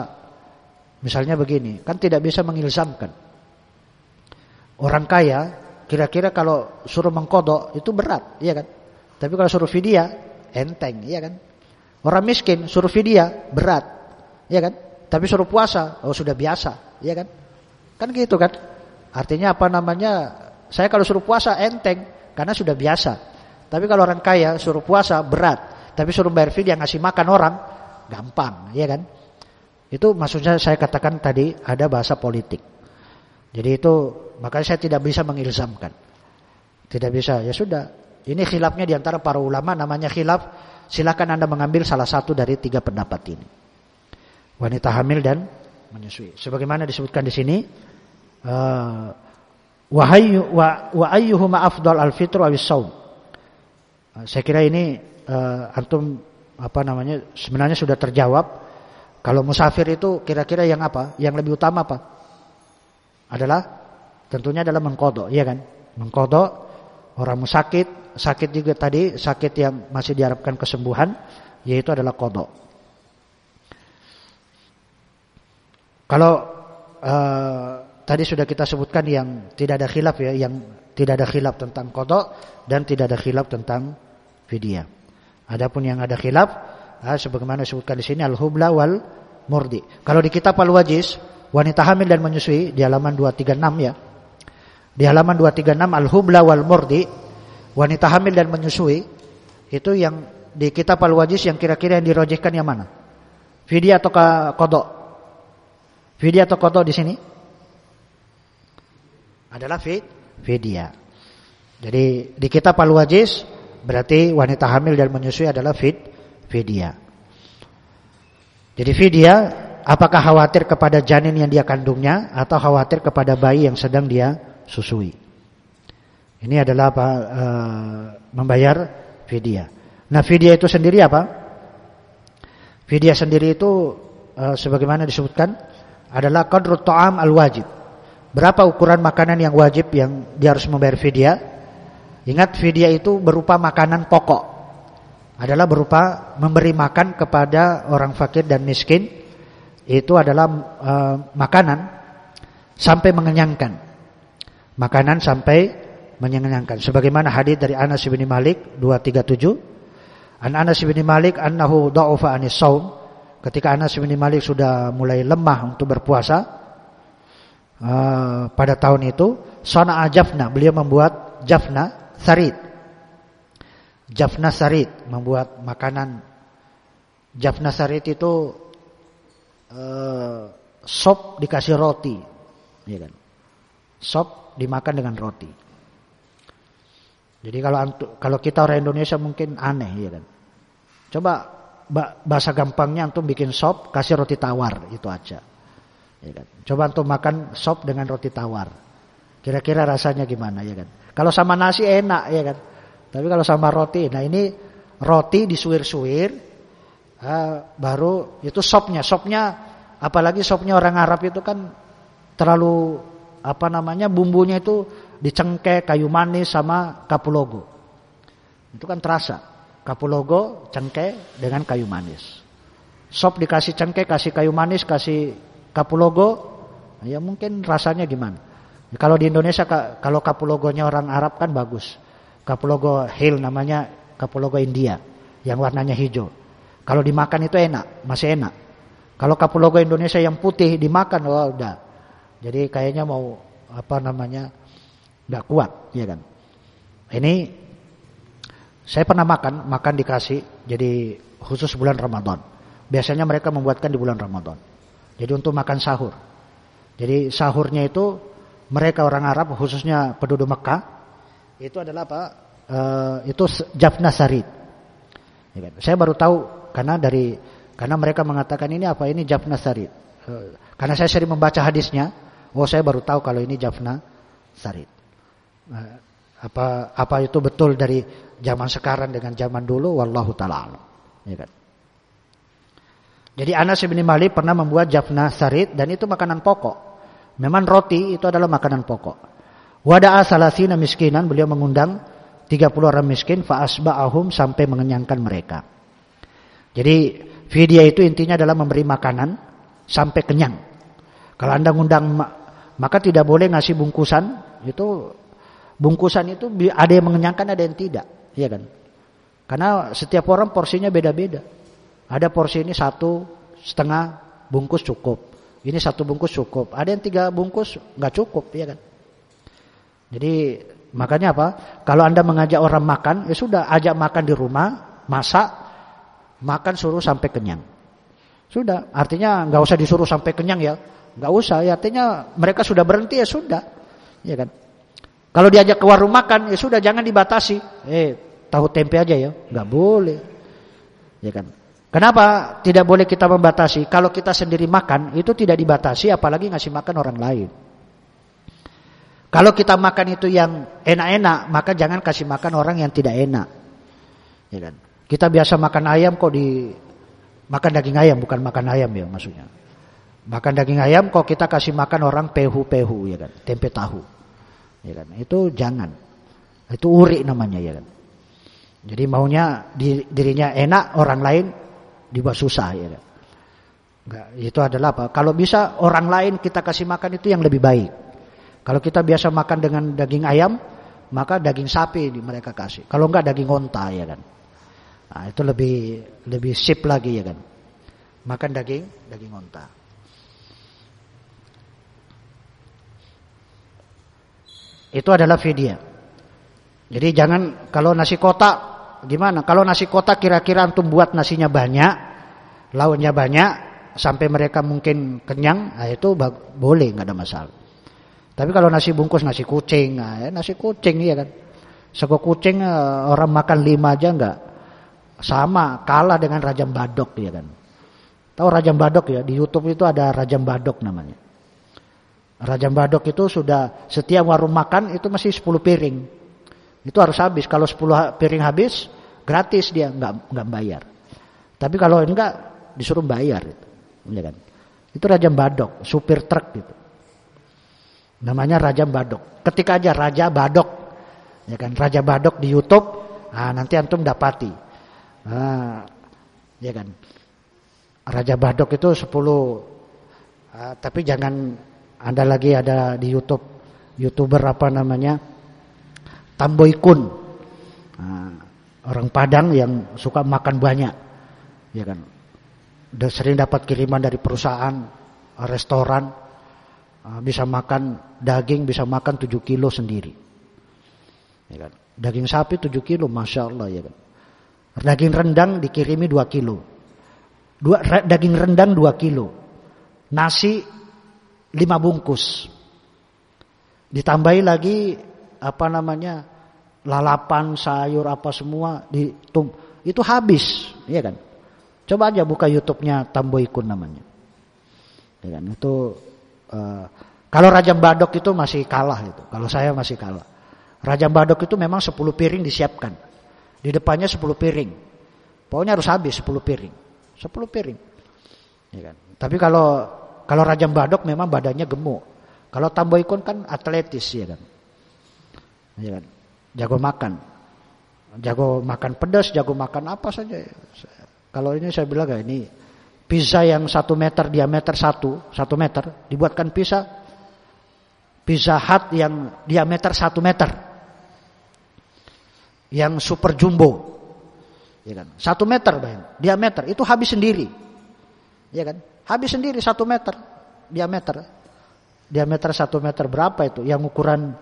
misalnya begini, kan tidak bisa mengilzamkan. Orang kaya kira-kira kalau suruh mengkodok itu berat, iya kan? Tapi kalau suruh fidyah enteng, iya kan? Orang miskin suruh fidyah berat ya kan? Tapi suruh puasa, oh sudah biasa, ya kan? Kan gitu kan? Artinya apa namanya? Saya kalau suruh puasa enteng karena sudah biasa. Tapi kalau orang kaya suruh puasa berat, tapi suruh bayar yang ngasih makan orang gampang, ya kan? Itu maksudnya saya katakan tadi ada bahasa politik. Jadi itu makanya saya tidak bisa mengilzamkan. Tidak bisa, ya sudah. Ini khilafnya di antara para ulama namanya khilaf. Silakan Anda mengambil salah satu dari tiga pendapat ini. Wanita hamil dan menyusui. Sebagaimana disebutkan di sini, uh, wa, ayyuhuma afdal al-fitr wa saum. Uh, saya kira ini uh, antum apa namanya sebenarnya sudah terjawab. Kalau musafir itu kira-kira yang apa? Yang lebih utama apa? Adalah tentunya adalah mengkodok, ya kan? Mengkodok orang musakit, sakit juga tadi sakit yang masih diharapkan kesembuhan, yaitu adalah kodok. Kalau uh, tadi sudah kita sebutkan yang tidak ada khilaf ya, yang tidak ada khilaf tentang kodok dan tidak ada khilaf tentang fidyah. Adapun yang ada khilaf, uh, sebagaimana disebutkan di sini al-hubla wal murdi. Kalau di kitab al-wajiz, wanita hamil dan menyusui di halaman 236 ya. Di halaman 236 al-hubla wal murdi, wanita hamil dan menyusui itu yang di kitab al-wajiz yang kira-kira yang dirojehkan yang mana? Fidyah atau kodok? Fidyah atau kotor di sini? Adalah fid, fidyah. Jadi di kitab Al-Wajiz berarti wanita hamil dan menyusui adalah fid, fidyah. Jadi fidyah apakah khawatir kepada janin yang dia kandungnya atau khawatir kepada bayi yang sedang dia susui? Ini adalah apa? E, membayar fidyah. Nah, fidyah itu sendiri apa? Fidyah sendiri itu e, sebagaimana disebutkan adalah qadrut ta'am al-wajib. Berapa ukuran makanan yang wajib yang dia harus membayar fidyah? Ingat fidyah itu berupa makanan pokok. Adalah berupa memberi makan kepada orang fakir dan miskin. Itu adalah uh, makanan sampai mengenyangkan. Makanan sampai mengenyangkan. Sebagaimana hadis dari Anas bin Malik 237. An Anas bin Malik annahu da'ufa anis saum ketika Anas bin Malik sudah mulai lemah untuk berpuasa uh, pada tahun itu sana'a jafna beliau membuat jafna sarid. Jafna sarid membuat makanan. Jafna sarid itu uh, sop dikasih roti ya kan? Sop dimakan dengan roti. Jadi kalau kalau kita orang Indonesia mungkin aneh ya kan? Coba bahasa gampangnya antum bikin sop kasih roti tawar itu aja. Ya kan? Coba antum makan sop dengan roti tawar. Kira-kira rasanya gimana ya kan? Kalau sama nasi enak ya kan. Tapi kalau sama roti, nah ini roti disuir-suir uh, baru itu sopnya. Sopnya apalagi sopnya orang Arab itu kan terlalu apa namanya bumbunya itu dicengkeh kayu manis sama kapulogo. Itu kan terasa. Kapulogo cengkeh dengan kayu manis. Sop dikasih cengkeh, kasih kayu manis, kasih kapulogo, ya mungkin rasanya gimana? Kalau di Indonesia kalau kapulogonya orang Arab kan bagus. Kapulogo hill namanya kapulogo India yang warnanya hijau. Kalau dimakan itu enak, masih enak. Kalau kapulogo Indonesia yang putih dimakan, oh udah. Jadi kayaknya mau apa namanya nggak kuat, ya kan? Ini saya pernah makan, makan dikasih jadi khusus bulan Ramadan. Biasanya mereka membuatkan di bulan Ramadan. Jadi untuk makan sahur. Jadi sahurnya itu mereka orang Arab khususnya penduduk Mekah itu adalah apa? E, itu jafna sarid. Ya kan? Saya baru tahu karena dari karena mereka mengatakan ini apa ini jafna sarid. E, karena saya sering membaca hadisnya, oh saya baru tahu kalau ini jafna sarid. E, apa apa itu betul dari zaman sekarang dengan zaman dulu wallahu taala ya kan jadi Anas bin Malik pernah membuat jafna sarid dan itu makanan pokok. Memang roti itu adalah makanan pokok. Wada'a salasina miskinan beliau mengundang 30 orang miskin fa asba'ahum sampai mengenyangkan mereka. Jadi video itu intinya adalah memberi makanan sampai kenyang. Kalau Anda ngundang maka tidak boleh ngasih bungkusan. Itu bungkusan itu ada yang mengenyangkan ada yang tidak. Iya kan? Karena setiap orang porsinya beda-beda. Ada porsi ini satu setengah bungkus cukup. Ini satu bungkus cukup. Ada yang tiga bungkus nggak cukup, ya kan? Jadi makanya apa? Kalau anda mengajak orang makan, ya sudah ajak makan di rumah, masak, makan suruh sampai kenyang. Sudah, artinya nggak usah disuruh sampai kenyang ya, nggak usah. Ya, artinya mereka sudah berhenti ya sudah, ya kan? Kalau diajak ke warung makan, ya sudah jangan dibatasi. Eh, tahu tempe aja ya, nggak boleh. Ya kan? Kenapa tidak boleh kita membatasi? Kalau kita sendiri makan itu tidak dibatasi, apalagi ngasih makan orang lain. Kalau kita makan itu yang enak-enak, maka jangan kasih makan orang yang tidak enak. Ya kan? Kita biasa makan ayam kok di makan daging ayam bukan makan ayam ya maksudnya. Makan daging ayam kok kita kasih makan orang pehu-pehu ya kan, tempe tahu. Ya kan? Itu jangan. Itu uri namanya ya kan. Jadi maunya dirinya enak, orang lain dibuat susah ya. Enggak, itu adalah apa? Kalau bisa orang lain kita kasih makan itu yang lebih baik. Kalau kita biasa makan dengan daging ayam, maka daging sapi mereka kasih. Kalau enggak daging onta ya kan. Nah, itu lebih lebih sip lagi ya kan. Makan daging daging onta. Itu adalah fidyah. Jadi jangan kalau nasi kotak gimana? Kalau nasi kotak kira-kira antum buat nasinya banyak, lauknya banyak sampai mereka mungkin kenyang, nah itu boleh nggak ada masalah. Tapi kalau nasi bungkus nasi kucing, nah, ya, nasi kucing ya kan. Sego kucing eh, orang makan lima aja enggak sama kalah dengan rajam badok ya kan. Tahu rajam badok ya di YouTube itu ada rajam badok namanya. Rajam badok itu sudah setiap warung makan itu masih 10 piring. Itu harus habis. Kalau 10 piring habis gratis dia enggak enggak bayar. Tapi kalau enggak disuruh bayar itu. Ya kan. Itu rajam badok, supir truk gitu. Namanya Raja Badok. Ketika aja Raja Badok, ya kan Raja Badok di YouTube, nah nanti antum dapati. Nah, ya kan. Raja Badok itu 10 uh, tapi jangan ada lagi ada di YouTube YouTuber apa namanya? Tamboy Kun. Nah, orang Padang yang suka makan banyak. Ya kan. Udah sering dapat kiriman dari perusahaan, restoran, Ah, bisa makan daging bisa makan 7 kilo sendiri. Ya kan? Daging sapi 7 kilo, masya Allah ya kan. Daging rendang dikirimi 2 kilo. Dua, daging rendang 2 kilo. Nasi 5 bungkus. Ditambahi lagi apa namanya lalapan sayur apa semua ditum itu habis, ya kan? Coba aja buka YouTube-nya Tamboikun namanya. Ya kan? Itu Uh, kalau Raja Badok itu masih kalah itu. Kalau saya masih kalah. Raja Badok itu memang 10 piring disiapkan. Di depannya 10 piring. Pokoknya harus habis 10 piring. 10 piring. Ya kan? Tapi kalau kalau Raja Badok memang badannya gemuk. Kalau Tamboikon kan atletis ya kan. Ya kan? Jago makan. Jago makan pedas, jago makan apa saja. Kalau ini saya bilang ya ini Pizza yang satu meter diameter satu, satu meter, dibuatkan pizza. Pizza Hut yang diameter satu meter. Yang super jumbo. Ya kan? Satu meter bayang, diameter. Itu habis sendiri. Ya kan? Habis sendiri satu meter diameter. Diameter satu meter berapa itu? Yang ukuran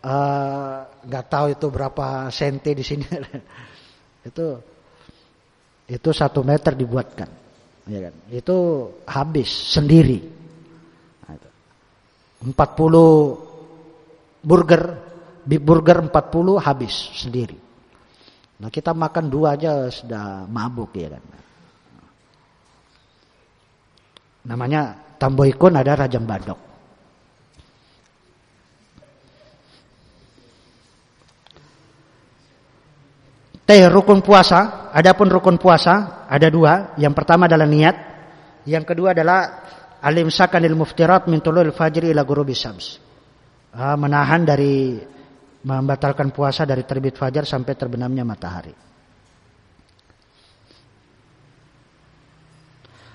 eh, nggak tahu itu berapa senti di sini. itu itu satu meter dibuatkan ya kan? Itu habis sendiri. 40 burger, big burger 40 habis sendiri. Nah kita makan dua aja sudah mabuk ya kan. Namanya Tamboikun ada Rajam Badok. Teh rukun puasa, adapun rukun puasa ada dua. Yang pertama adalah niat, yang kedua adalah alim sakanil muftirat min tulul fajri ila ghurubi syams. Ah, menahan dari membatalkan puasa dari terbit fajar sampai terbenamnya matahari.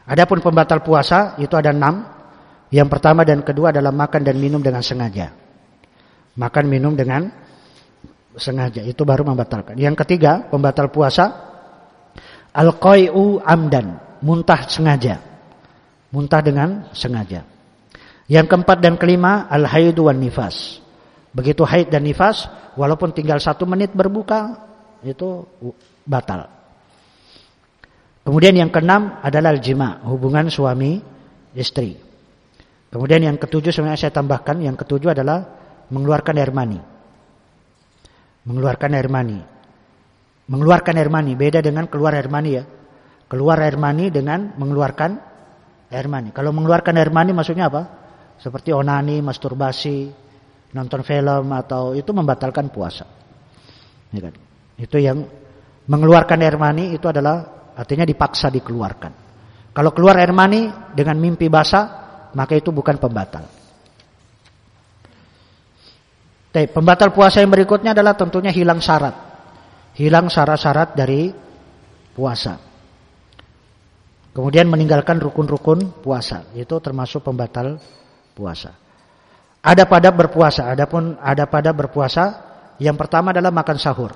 Adapun pembatal puasa itu ada enam. Yang pertama dan kedua adalah makan dan minum dengan sengaja. Makan minum dengan sengaja itu baru membatalkan. Yang ketiga, pembatal puasa al-qai'u amdan, muntah sengaja. Muntah dengan sengaja. Yang keempat dan kelima al-haidu wan nifas. Begitu haid dan nifas, walaupun tinggal satu menit berbuka, itu batal. Kemudian yang keenam adalah al-jima, hubungan suami istri. Kemudian yang ketujuh sebenarnya saya tambahkan, yang ketujuh adalah mengeluarkan air mani. Mengeluarkan air mani. Mengeluarkan air mani beda dengan keluar air mani ya. Keluar air mani dengan mengeluarkan air mani. Kalau mengeluarkan air mani maksudnya apa? Seperti onani, masturbasi, nonton film atau itu membatalkan puasa. Ya kan? Itu yang mengeluarkan air mani itu adalah artinya dipaksa dikeluarkan. Kalau keluar air mani dengan mimpi basah, maka itu bukan pembatal. Tapi pembatal puasa yang berikutnya adalah tentunya hilang syarat. Hilang syarat-syarat dari puasa. Kemudian meninggalkan rukun-rukun puasa. Itu termasuk pembatal puasa. Ada pada berpuasa. Adapun ada pada berpuasa. Yang pertama adalah makan sahur.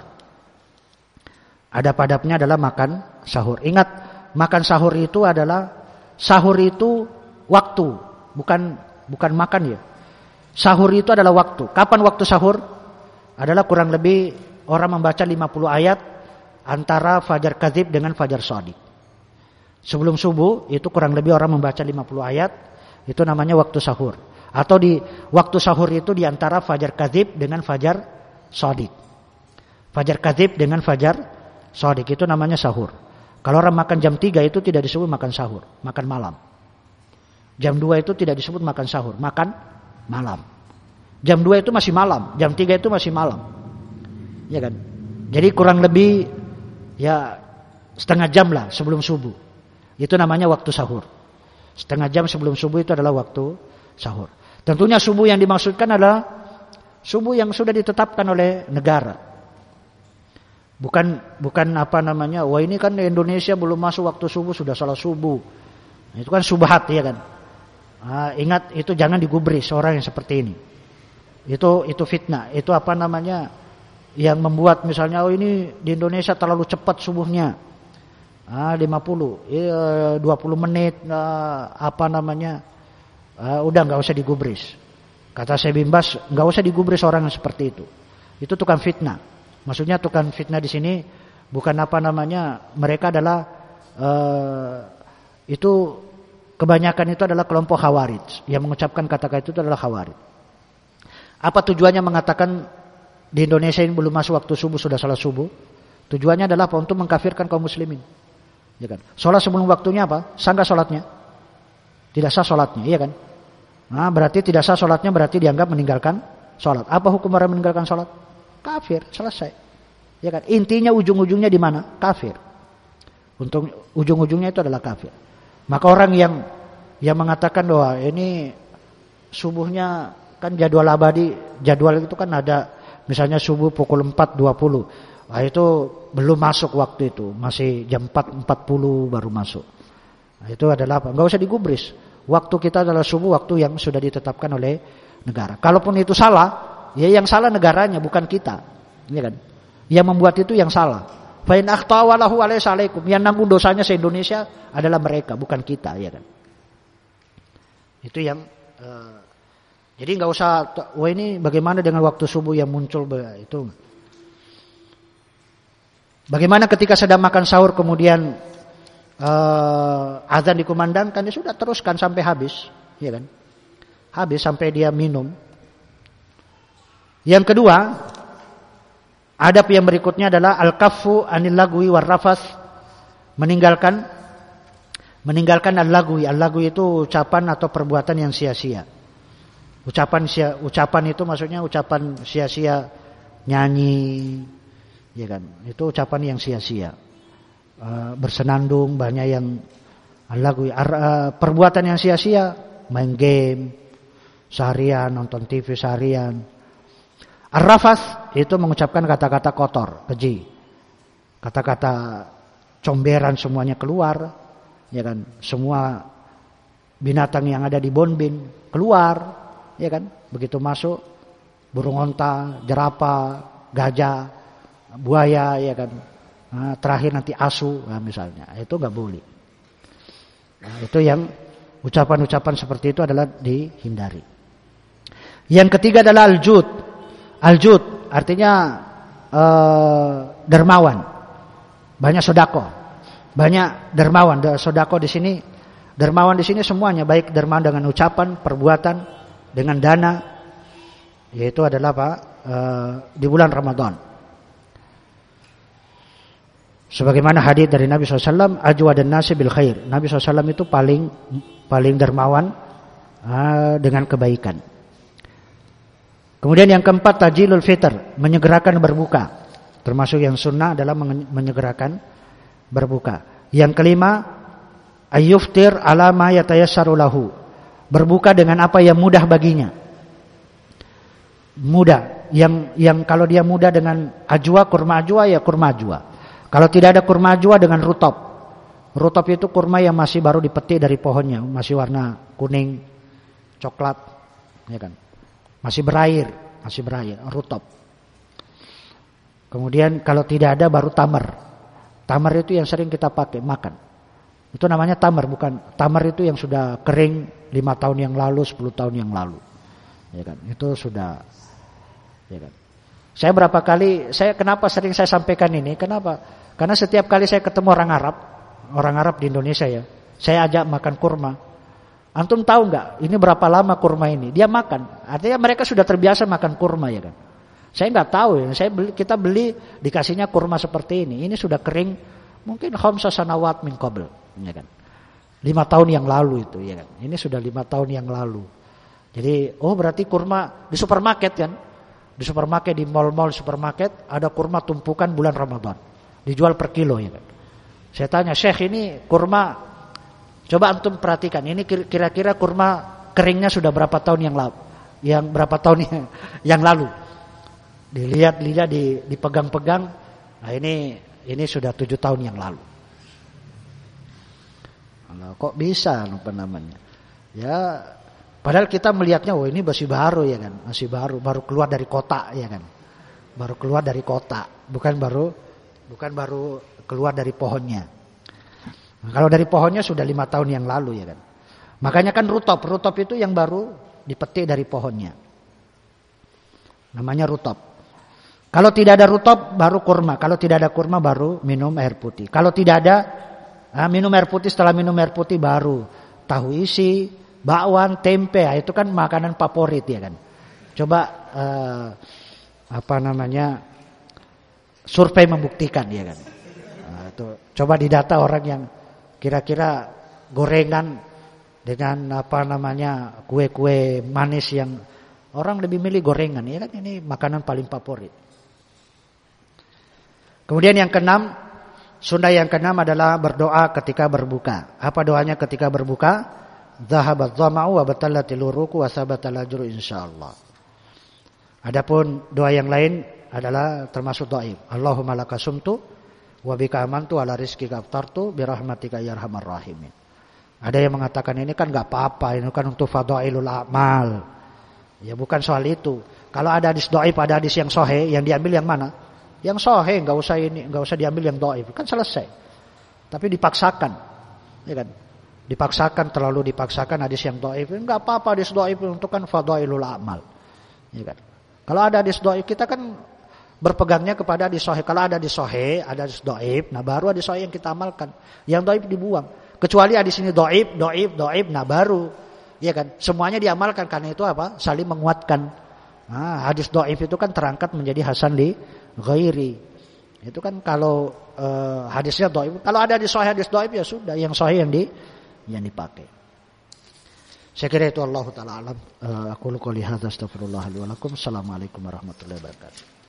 Ada padapnya adalah makan sahur. Ingat, makan sahur itu adalah sahur itu waktu, bukan bukan makan ya. Sahur itu adalah waktu. Kapan waktu sahur? Adalah kurang lebih orang membaca 50 ayat antara fajar kadzib dengan fajar shadiq. Sebelum subuh itu kurang lebih orang membaca 50 ayat, itu namanya waktu sahur. Atau di waktu sahur itu di antara fajar kadzib dengan fajar shadiq. Fajar kadzib dengan fajar shadiq itu namanya sahur. Kalau orang makan jam 3 itu tidak disebut makan sahur, makan malam. Jam 2 itu tidak disebut makan sahur, makan malam. Jam 2 itu masih malam, jam 3 itu masih malam. Ya kan? Jadi kurang lebih ya setengah jam lah sebelum subuh. Itu namanya waktu sahur. Setengah jam sebelum subuh itu adalah waktu sahur. Tentunya subuh yang dimaksudkan adalah subuh yang sudah ditetapkan oleh negara. Bukan bukan apa namanya, wah ini kan Indonesia belum masuk waktu subuh sudah salah subuh. Itu kan subhat ya kan. Nah, ingat itu jangan digubris orang yang seperti ini. Itu itu fitnah. Itu apa namanya? Yang membuat misalnya oh ini di Indonesia terlalu cepat subuhnya. Ah 50, 20 menit ah, apa namanya? Ah, udah nggak usah digubris. Kata saya bimbas nggak usah digubris orang yang seperti itu. Itu tukang fitnah. Maksudnya tukang fitnah di sini bukan apa namanya? Mereka adalah uh, itu Kebanyakan itu adalah kelompok khawarij. Yang mengucapkan kata-kata itu adalah khawarij. Apa tujuannya mengatakan di Indonesia ini belum masuk waktu subuh sudah salah subuh? Tujuannya adalah apa? Untuk mengkafirkan kaum muslimin. Ya kan? Sholat sebelum waktunya apa? Sah nggak sholatnya? Tidak sah sholatnya, iya kan? Nah, berarti tidak sah sholatnya berarti dianggap meninggalkan sholat. Apa hukum orang meninggalkan sholat? Kafir, selesai. Ya kan? Intinya ujung-ujungnya di mana? Kafir. Untuk ujung-ujungnya itu adalah kafir. Maka orang yang yang mengatakan bahwa ini subuhnya kan jadwal abadi, jadwal itu kan ada misalnya subuh pukul 4.20. Nah, itu belum masuk waktu itu, masih jam 4.40 baru masuk. Nah, itu adalah apa? Enggak usah digubris. Waktu kita adalah subuh waktu yang sudah ditetapkan oleh negara. Kalaupun itu salah, ya yang salah negaranya bukan kita. Ya kan? Yang membuat itu yang salah. Fa'in akhtawalahu alaikum. Yang nanggung dosanya se-Indonesia adalah mereka, bukan kita, ya kan. Itu yang uh, jadi nggak usah wah ini bagaimana dengan waktu subuh yang muncul itu. Bagaimana ketika sedang makan sahur kemudian uh, azan dikumandangkan ya sudah teruskan sampai habis, ya kan? Habis sampai dia minum. Yang kedua, Adab yang berikutnya adalah al-kaffu anil lagwi warrafas meninggalkan meninggalkan al-lagwi. Al-lagwi itu ucapan atau perbuatan yang sia-sia. Ucapan sia, ucapan itu maksudnya ucapan sia-sia nyanyi ya kan. Itu ucapan yang sia-sia. Uh, bersenandung banyak yang al-lagwi uh, perbuatan yang sia-sia main game seharian, nonton TV seharian, Ar-rafas itu mengucapkan kata-kata kotor, keji. Kata-kata comberan semuanya keluar, ya kan? Semua binatang yang ada di bonbin keluar, ya kan? Begitu masuk burung onta, jerapah, gajah, buaya, ya kan? Nah, terakhir nanti asu, nah, misalnya, itu nggak boleh. Nah, itu yang ucapan-ucapan seperti itu adalah dihindari. Yang ketiga adalah aljud. Aljud artinya uh, dermawan. Banyak sodako. Banyak dermawan. Sodako di sini dermawan di sini semuanya baik dermawan dengan ucapan, perbuatan, dengan dana. Yaitu adalah apa? Uh, di bulan Ramadan. Sebagaimana hadis dari Nabi SAW, ajwa dan nasi bil khair. Nabi SAW itu paling paling dermawan uh, dengan kebaikan. Kemudian yang keempat tajilul fitr, menyegerakan berbuka. Termasuk yang sunnah adalah menyegerakan berbuka. Yang kelima, ayyuftir ala ma yatayassaru lahu. Berbuka dengan apa yang mudah baginya. Mudah. Yang yang kalau dia mudah dengan ajwa, kurma ajwa ya kurma ajwa. Kalau tidak ada kurma ajwa dengan rutop. Rutop itu kurma yang masih baru dipetik dari pohonnya, masih warna kuning, coklat, ya kan. Masih berair, masih berair, rutop. Kemudian kalau tidak ada baru tamar. Tamar itu yang sering kita pakai makan. Itu namanya tamar, bukan tamar itu yang sudah kering lima tahun yang lalu, 10 tahun yang lalu. Ya kan? Itu sudah ya kan. Saya berapa kali saya kenapa sering saya sampaikan ini? Kenapa? Karena setiap kali saya ketemu orang Arab, orang Arab di Indonesia ya, saya ajak makan kurma. Antum tahu nggak ini berapa lama kurma ini? Dia makan. Artinya mereka sudah terbiasa makan kurma ya kan. Saya nggak tahu ya. Saya beli, kita beli dikasihnya kurma seperti ini. Ini sudah kering mungkin khamsa sanawat min qabl, ya kan. Lima tahun yang lalu itu ya kan. Ini sudah lima tahun yang lalu. Jadi oh berarti kurma di supermarket kan. Di supermarket di mall-mall supermarket ada kurma tumpukan bulan Ramadan. Dijual per kilo ya kan. Saya tanya, "Syekh ini kurma Coba antum perhatikan, ini kira-kira kurma keringnya sudah berapa tahun yang lalu? Yang berapa tahun yang, lalu? Dilihat-lihat, dipegang-pegang. Nah ini ini sudah tujuh tahun yang lalu. Nah, kok bisa apa namanya? Ya, padahal kita melihatnya, oh ini masih baru ya kan, masih baru, baru keluar dari kota ya kan, baru keluar dari kota, bukan baru, bukan baru keluar dari pohonnya. Kalau dari pohonnya sudah lima tahun yang lalu ya kan. Makanya kan rutop, rutop itu yang baru dipetik dari pohonnya. Namanya rutop. Kalau tidak ada rutop baru kurma. Kalau tidak ada kurma baru minum air putih. Kalau tidak ada nah, minum air putih setelah minum air putih baru tahu isi, bakwan, tempe. Nah, itu kan makanan favorit ya kan. Coba eh, apa namanya survei membuktikan ya kan. Nah, itu coba didata orang yang kira-kira gorengan dengan apa namanya kue-kue manis yang orang lebih milih gorengan ya kan ini makanan paling favorit. Kemudian yang keenam, sunda yang keenam adalah berdoa ketika berbuka. Apa doanya ketika berbuka? Zahabat dhama'u wa batallatil uruku wa sabatal ajru insyaallah. Adapun doa yang lain adalah termasuk doa. Allahumma lakasumtu Wa bika amantu ala rizkika aftartu birahmatika ya arhamar rahimin. Ada yang mengatakan ini kan nggak apa-apa, ini kan untuk fadailul amal. Ya bukan soal itu. Kalau ada hadis doib, ada hadis yang sohe, yang diambil yang mana? Yang sohe, nggak usah ini, nggak usah diambil yang doib, kan selesai. Tapi dipaksakan, ya kan? Dipaksakan terlalu dipaksakan hadis yang doib, nggak apa-apa hadis doib untuk kan fadailul amal, ya kan? Kalau ada hadis doib kita kan berpegangnya kepada di sohe. Kalau ada di sohe, ada di doib, nah baru ada sohe yang kita amalkan. Yang doib dibuang. Kecuali ada di sini doib, doib, doib, nah baru. Ya kan, semuanya diamalkan karena itu apa? Saling menguatkan. Nah, hadis doib itu kan terangkat menjadi hasan di ghairi. Itu kan kalau uh, hadisnya doib. Kalau ada di sohe hadis doib ya sudah, yang sohe yang di yang dipakai. Saya kira itu Allah taala alam. Uh, aku qouli hadza astaghfirullah li wa lakum. Assalamualaikum warahmatullahi wabarakatuh.